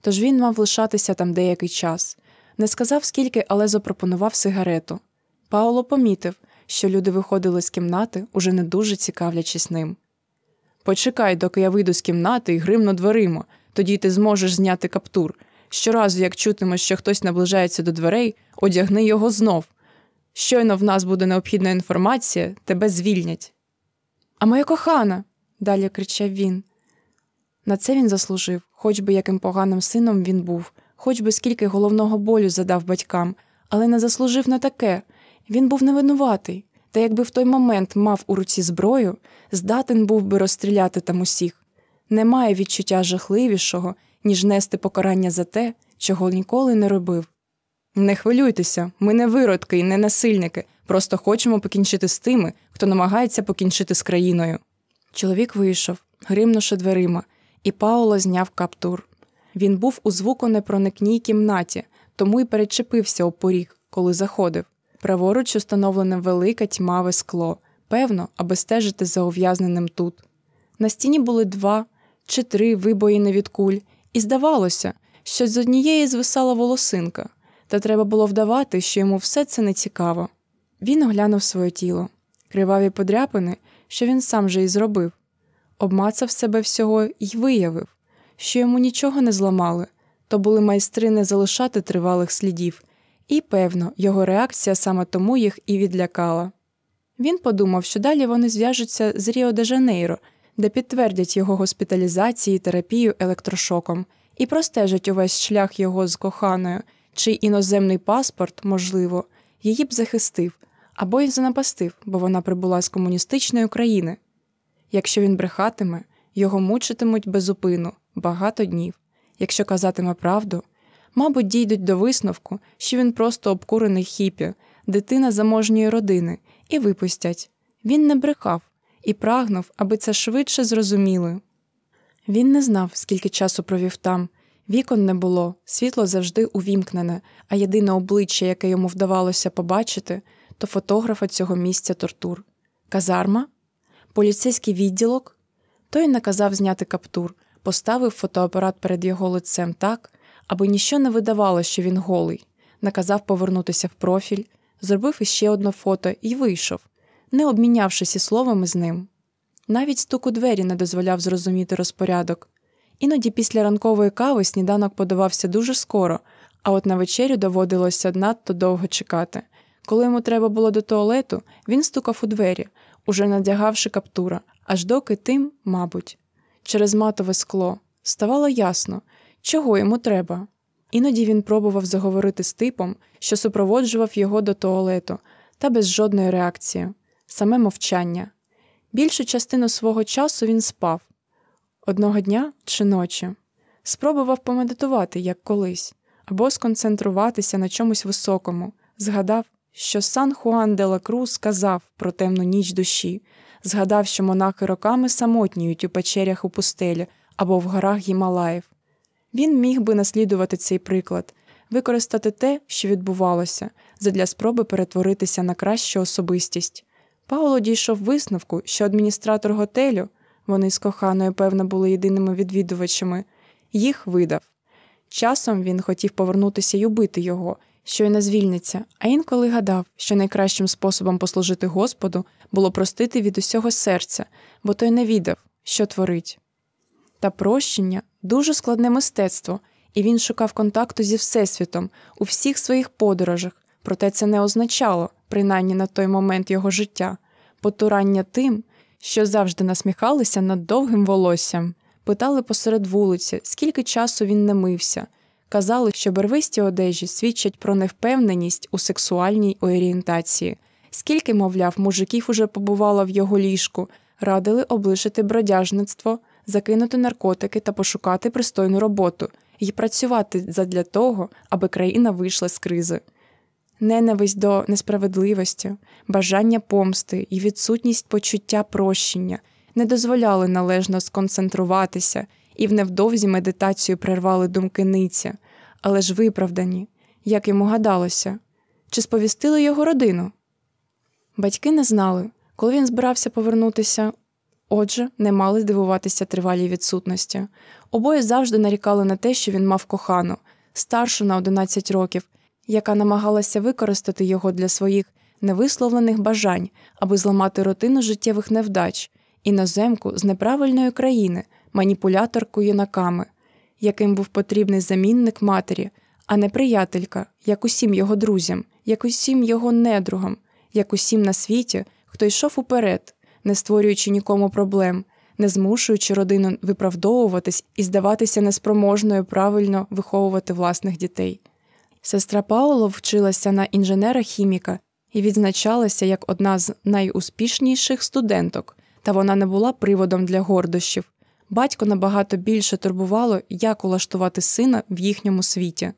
Тож він мав лишатися там деякий час. Не сказав скільки, але запропонував сигарету. Пауло помітив, що люди виходили з кімнати, уже не дуже цікавлячись ним. Почекай, доки я вийду з кімнати і гримну дверима, тоді ти зможеш зняти каптур. Щоразу, як чутимеш, що хтось наближається до дверей, одягни його знов. Щойно в нас буде необхідна інформація, тебе звільнять. А моя кохана. далі кричав він. На це він заслужив, хоч би яким поганим сином він був, хоч би скільки головного болю задав батькам, але не заслужив на таке. Він був невинуватий, та якби в той момент мав у руці зброю, здатен був би розстріляти там усіх. Немає відчуття жахливішого, ніж нести покарання за те, чого ніколи не робив. Не хвилюйтеся, ми не виродки і не насильники, просто хочемо покінчити з тими, хто намагається покінчити з країною. Чоловік вийшов, гримнувши дверима, і Пауло зняв каптур. Він був у звуконепроникній кімнаті, тому й перечепився у поріг, коли заходив. Праворуч установлене велике тьмаве скло, певно, аби стежити за ув'язненим тут. На стіні були два чи три вибоїни від куль, і здавалося, що з однієї звисала волосинка, та треба було вдавати, що йому все це не цікаво. Він оглянув своє тіло, криваві подряпини, що він сам же і зробив, обмацав себе всього і виявив, що йому нічого не зламали, то були майстри не залишати тривалих слідів, і, певно, його реакція саме тому їх і відлякала. Він подумав, що далі вони зв'яжуться з Ріо де Жанейро, де підтвердять його госпіталізації і терапію електрошоком, і простежать увесь шлях його з коханою, чий іноземний паспорт, можливо, її б захистив або й занапастив, бо вона прибула з комуністичної країни. Якщо він брехатиме, його мучитимуть безупину багато днів. Якщо казатиме правду, мабуть, дійдуть до висновку, що він просто обкурений хіпі, дитина заможньої родини, і випустять. Він не брехав і прагнув, аби це швидше зрозуміли. Він не знав, скільки часу провів там. Вікон не було, світло завжди увімкнене, а єдине обличчя, яке йому вдавалося побачити, то фотографа цього місця тортур. Казарма? Поліцейський відділок? Той наказав зняти каптур, поставив фотоапарат перед його лицем так, аби ніщо не видавало, що він голий, наказав повернутися в профіль, зробив іще одне фото і вийшов, не обмінявшись і словами з ним. Навіть стук у двері не дозволяв зрозуміти розпорядок. Іноді після ранкової кави сніданок подавався дуже скоро, а от на вечерю доводилося надто довго чекати. Коли йому треба було до туалету, він стукав у двері, уже надягавши каптура, аж доки тим, мабуть, через матове скло. Ставало ясно, чого йому треба. Іноді він пробував заговорити з типом, що супроводжував його до туалету, та без жодної реакції, саме мовчання. Більшу частину свого часу він спав одного дня чи ночі, спробував помедитувати, як колись, або сконцентруватися на чомусь високому, згадав, що Сан Хуан де ла Крус сказав про темну ніч душі, згадав, що монахи роками самотніють у печерях у пустелі або в горах Гімалаїв. Він міг би наслідувати цей приклад, використати те, що відбувалося, задля спроби перетворитися на кращу особистість. Пауло дійшов висновку, що адміністратор готелю вони з коханою, певно, були єдиними відвідувачами, їх видав. Часом він хотів повернутися й убити його, що й не звільниться, а інколи гадав, що найкращим способом послужити Господу було простити від усього серця, бо той не відав, що творить. Та прощення дуже складне мистецтво, і він шукав контакту зі Всесвітом у всіх своїх подорожах, проте це не означало, принаймні на той момент його життя, потурання тим, що завжди насміхалися над довгим волоссям, питали посеред вулиці, скільки часу він не мився, казали, що барвисті одежі свідчать про невпевненість у сексуальній орієнтації, скільки, мовляв, мужиків уже побувало в його ліжку, радили облишити бродяжництво, закинути наркотики та пошукати пристойну роботу і працювати задля того, аби країна вийшла з кризи. Ненависть до несправедливості, бажання помсти і відсутність почуття прощення не дозволяли належно сконцентруватися і в невдовзі медитацію прервали думки ниці, але ж виправдані, як йому гадалося, чи сповістили його родину? Батьки не знали, коли він збирався повернутися, отже, не мали здивуватися тривалій відсутності. Обоє завжди нарікали на те, що він мав кохану, старшу на 11 років, яка намагалася використати його для своїх невисловлених бажань, аби зламати рутину життєвих невдач, іноземку з неправильної країни, маніпуляторку юнаками, яким був потрібний замінник матері, а не приятелька, як усім його друзям, як усім його недругам, як усім на світі, хто йшов уперед, не створюючи нікому проблем, не змушуючи родину виправдовуватись і здаватися неспроможною правильно виховувати власних дітей. Сестра Пауло вчилася на інженера-хіміка і відзначалася як одна з найуспішніших студенток, та вона не була приводом для гордощів. Батько набагато більше турбувало, як улаштувати сина в їхньому світі.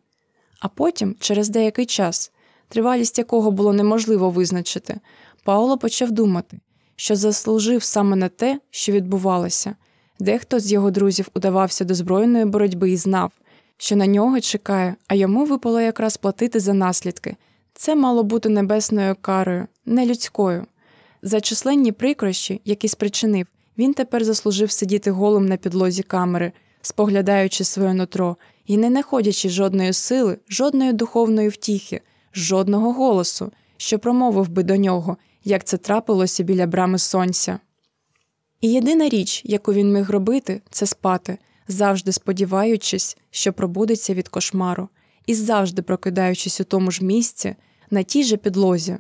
А потім, через деякий час, тривалість якого було неможливо визначити, Пауло почав думати, що заслужив саме на те, що відбувалося. Дехто з його друзів удавався до збройної боротьби і знав, що на нього чекає, а йому випало якраз платити за наслідки. Це мало бути небесною карою, не людською. За численні прикрощі, які спричинив, він тепер заслужив сидіти голим на підлозі камери, споглядаючи своє нутро і не находячи жодної сили, жодної духовної втіхи, жодного голосу, що промовив би до нього, як це трапилося біля брами сонця. І єдина річ, яку він міг робити, це спати, завжди сподіваючись, що пробудеться від кошмару, і завжди прокидаючись у тому ж місці, на тій же підлозі,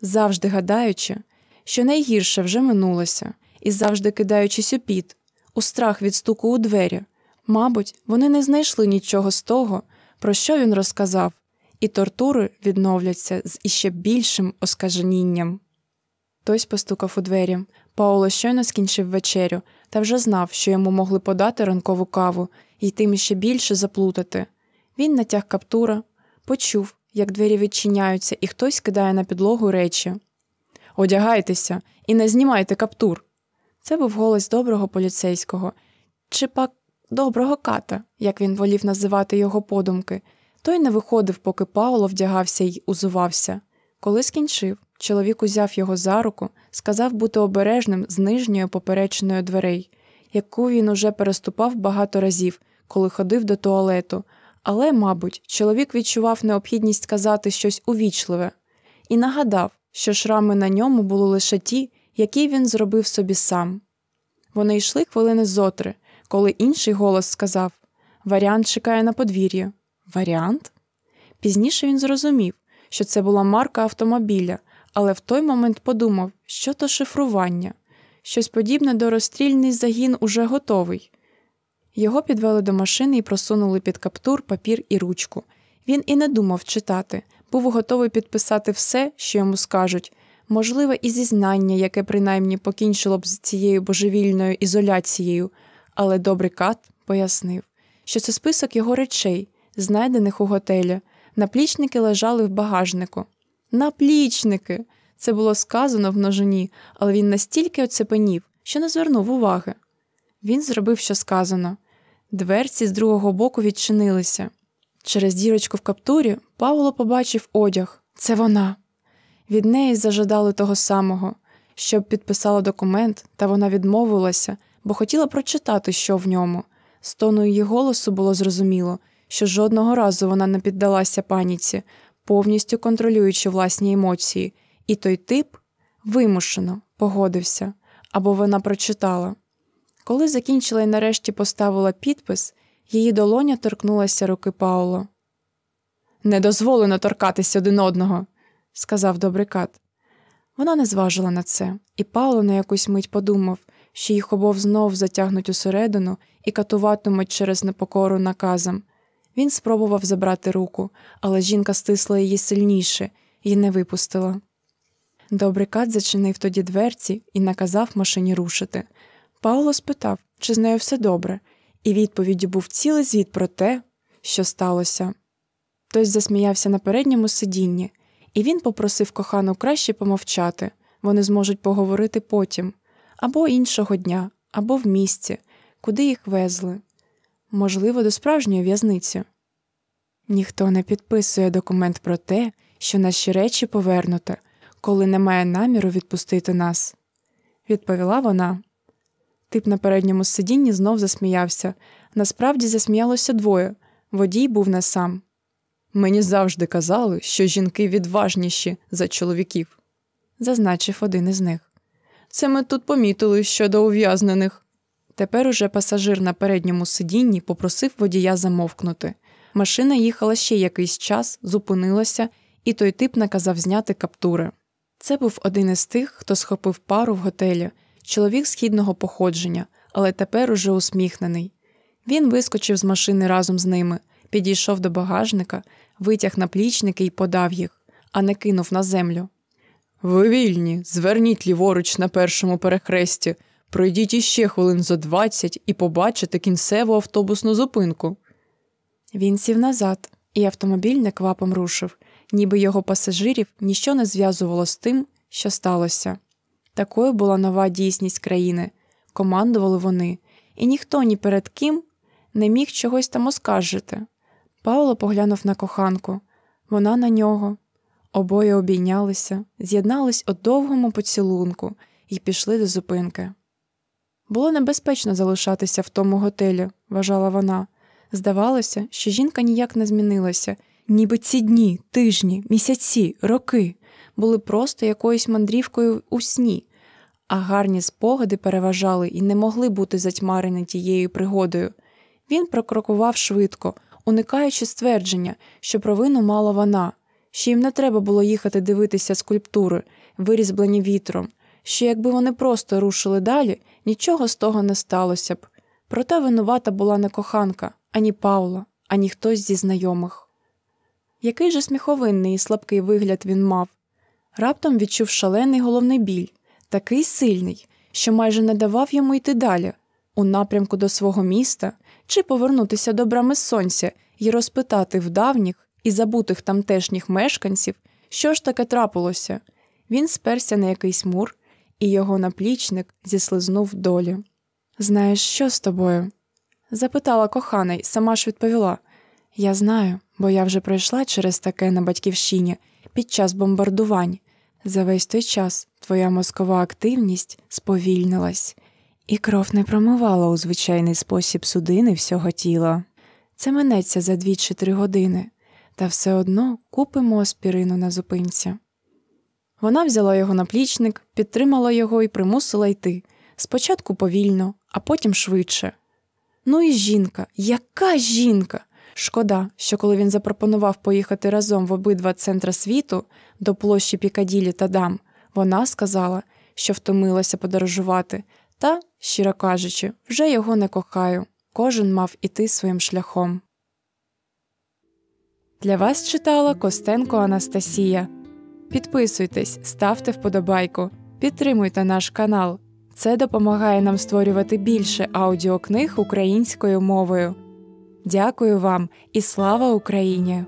завжди гадаючи, що найгірше вже минулося, і завжди кидаючись у піт, у страх від стуку у двері. Мабуть, вони не знайшли нічого з того, про що він розказав, і тортури відновляться з іще більшим оскаженінням. Хтось постукав у двері. Пауло щойно скінчив вечерю та вже знав, що йому могли подати ранкову каву і тим іще більше заплутати. Він натяг каптура, почув, як двері відчиняються, і хтось кидає на підлогу речі. Одягайтеся і не знімайте каптур. Це був голос доброго поліцейського, чи пак доброго ката, як він волів називати його подумки. Той не виходив, поки Пауло вдягався й узувався. Коли скінчив, чоловік узяв його за руку, сказав бути обережним з нижньою поперечною дверей, яку він уже переступав багато разів, коли ходив до туалету. Але, мабуть, чоловік відчував необхідність сказати щось увічливе і нагадав, що шрами на ньому були лише ті, які він зробив собі сам. Вони йшли хвилини зотри, коли інший голос сказав Варіант чекає на подвір'ї. Варіант? Пізніше він зрозумів, що це була марка автомобіля, але в той момент подумав, що то шифрування, щось подібне до розстрільний загін уже готовий. Його підвели до машини і просунули під каптур папір і ручку. Він і не думав читати, був готовий підписати все, що йому скажуть, можливе, і зізнання, яке принаймні покінчило б з цією божевільною ізоляцією, але добрий кат пояснив, що це список його речей, знайдених у готелі. Наплічники лежали в багажнику. Наплічники! Це було сказано в множині, але він настільки оцепенів, що не звернув уваги. Він зробив, що сказано. Дверці з другого боку відчинилися. Через дірочку в каптурі Павло побачив одяг це вона. Від неї зажадали того самого, щоб підписала документ, та вона відмовилася, бо хотіла прочитати, що в ньому. З тону її голосу було зрозуміло, що жодного разу вона не піддалася паніці, повністю контролюючи власні емоції, і той тип вимушено погодився або вона прочитала. Коли закінчила і нарешті поставила підпис, її долоня торкнулася руки Пауло. Не дозволено торкатися один одного, сказав добрий кат. Вона не зважила на це, і Пауло на якусь мить подумав, що їх обов знов затягнуть усередину і катуватимуть через непокору наказам. Він спробував забрати руку, але жінка стисла її сильніше і не випустила. Добрий кат зачинив тоді дверці і наказав машині рушити. Пауло спитав, чи з нею все добре, і відповіддю був цілий звіт про те, що сталося. Хтось засміявся на передньому сидінні, і він попросив кохану краще помовчати, вони зможуть поговорити потім, або іншого дня, або в місці, куди їх везли, можливо, до справжньої в'язниці. Ніхто не підписує документ про те, що наші речі повернуто, коли немає наміру відпустити нас, відповіла вона. Тип на передньому сидінні знов засміявся. Насправді засміялося двоє водій був не сам. Мені завжди казали, що жінки відважніші за чоловіків, зазначив один із них. Це ми тут помітили щодо ув'язнених. Тепер уже пасажир на передньому сидінні попросив водія замовкнути. Машина їхала ще якийсь час, зупинилася, і той тип наказав зняти каптури. Це був один із тих, хто схопив пару в готелі, чоловік східного походження, але тепер уже усміхнений. Він вискочив з машини разом з ними, підійшов до багажника, витяг наплічники і подав їх, а не кинув на землю. Ви вільні, зверніть ліворуч на першому перехресті, пройдіть іще хвилин зо двадцять і побачите кінцеву автобусну зупинку. Він сів назад, і автомобіль неквапом рушив, ніби його пасажирів ніщо не зв'язувало з тим, що сталося. Такою була нова дійсність країни, командували вони, і ніхто ні перед ким не міг чогось там оскаржити. Пауло поглянув на коханку, вона на нього. Обоє обійнялися, з'єднались у довгому поцілунку і пішли до зупинки. Було небезпечно залишатися в тому готелі, вважала вона. Здавалося, що жінка ніяк не змінилася, ніби ці дні, тижні, місяці, роки були просто якоюсь мандрівкою у сні, а гарні спогади переважали і не могли бути затьмарені тією пригодою. Він прокрокував швидко, уникаючи ствердження, що провину мала вона, що їм не треба було їхати дивитися скульптури, вирізблені вітром, що якби вони просто рушили далі, нічого з того не сталося б. Проте винувата була не коханка, ані Паула, ані хтось зі знайомих. Який же сміховинний і слабкий вигляд він мав. Раптом відчув шалений головний біль, такий сильний, що майже не давав йому йти далі, у напрямку до свого міста чи повернутися до брами сонця і розпитати в давніх і забутих тамтешніх мешканців, що ж таке трапилося. Він сперся на якийсь мур, і його наплічник зіслизнув долі. Знаєш, що з тобою? запитала кохана й сама ж відповіла Я знаю, бо я вже пройшла через таке на батьківщині під час бомбардувань. За весь той час твоя мозкова активність сповільнилась, і кров не промивала у звичайний спосіб судини всього тіла. Це минеться за дві чи три години, та все одно купимо аспірину на зупинці. Вона взяла його наплічник, підтримала його і примусила йти спочатку повільно, а потім швидше. Ну і жінка, яка жінка! Шкода, що коли він запропонував поїхати разом в обидва центри світу до площі Пікаділі та Дам, вона сказала, що втомилася подорожувати, та, щиро кажучи, вже його не кохаю. Кожен мав іти своїм шляхом. Для вас читала Костенко Анастасія. Підписуйтесь, ставте вподобайку, підтримуйте наш канал. Це допомагає нам створювати більше аудіокниг українською мовою. Дякую вам і слава Україні!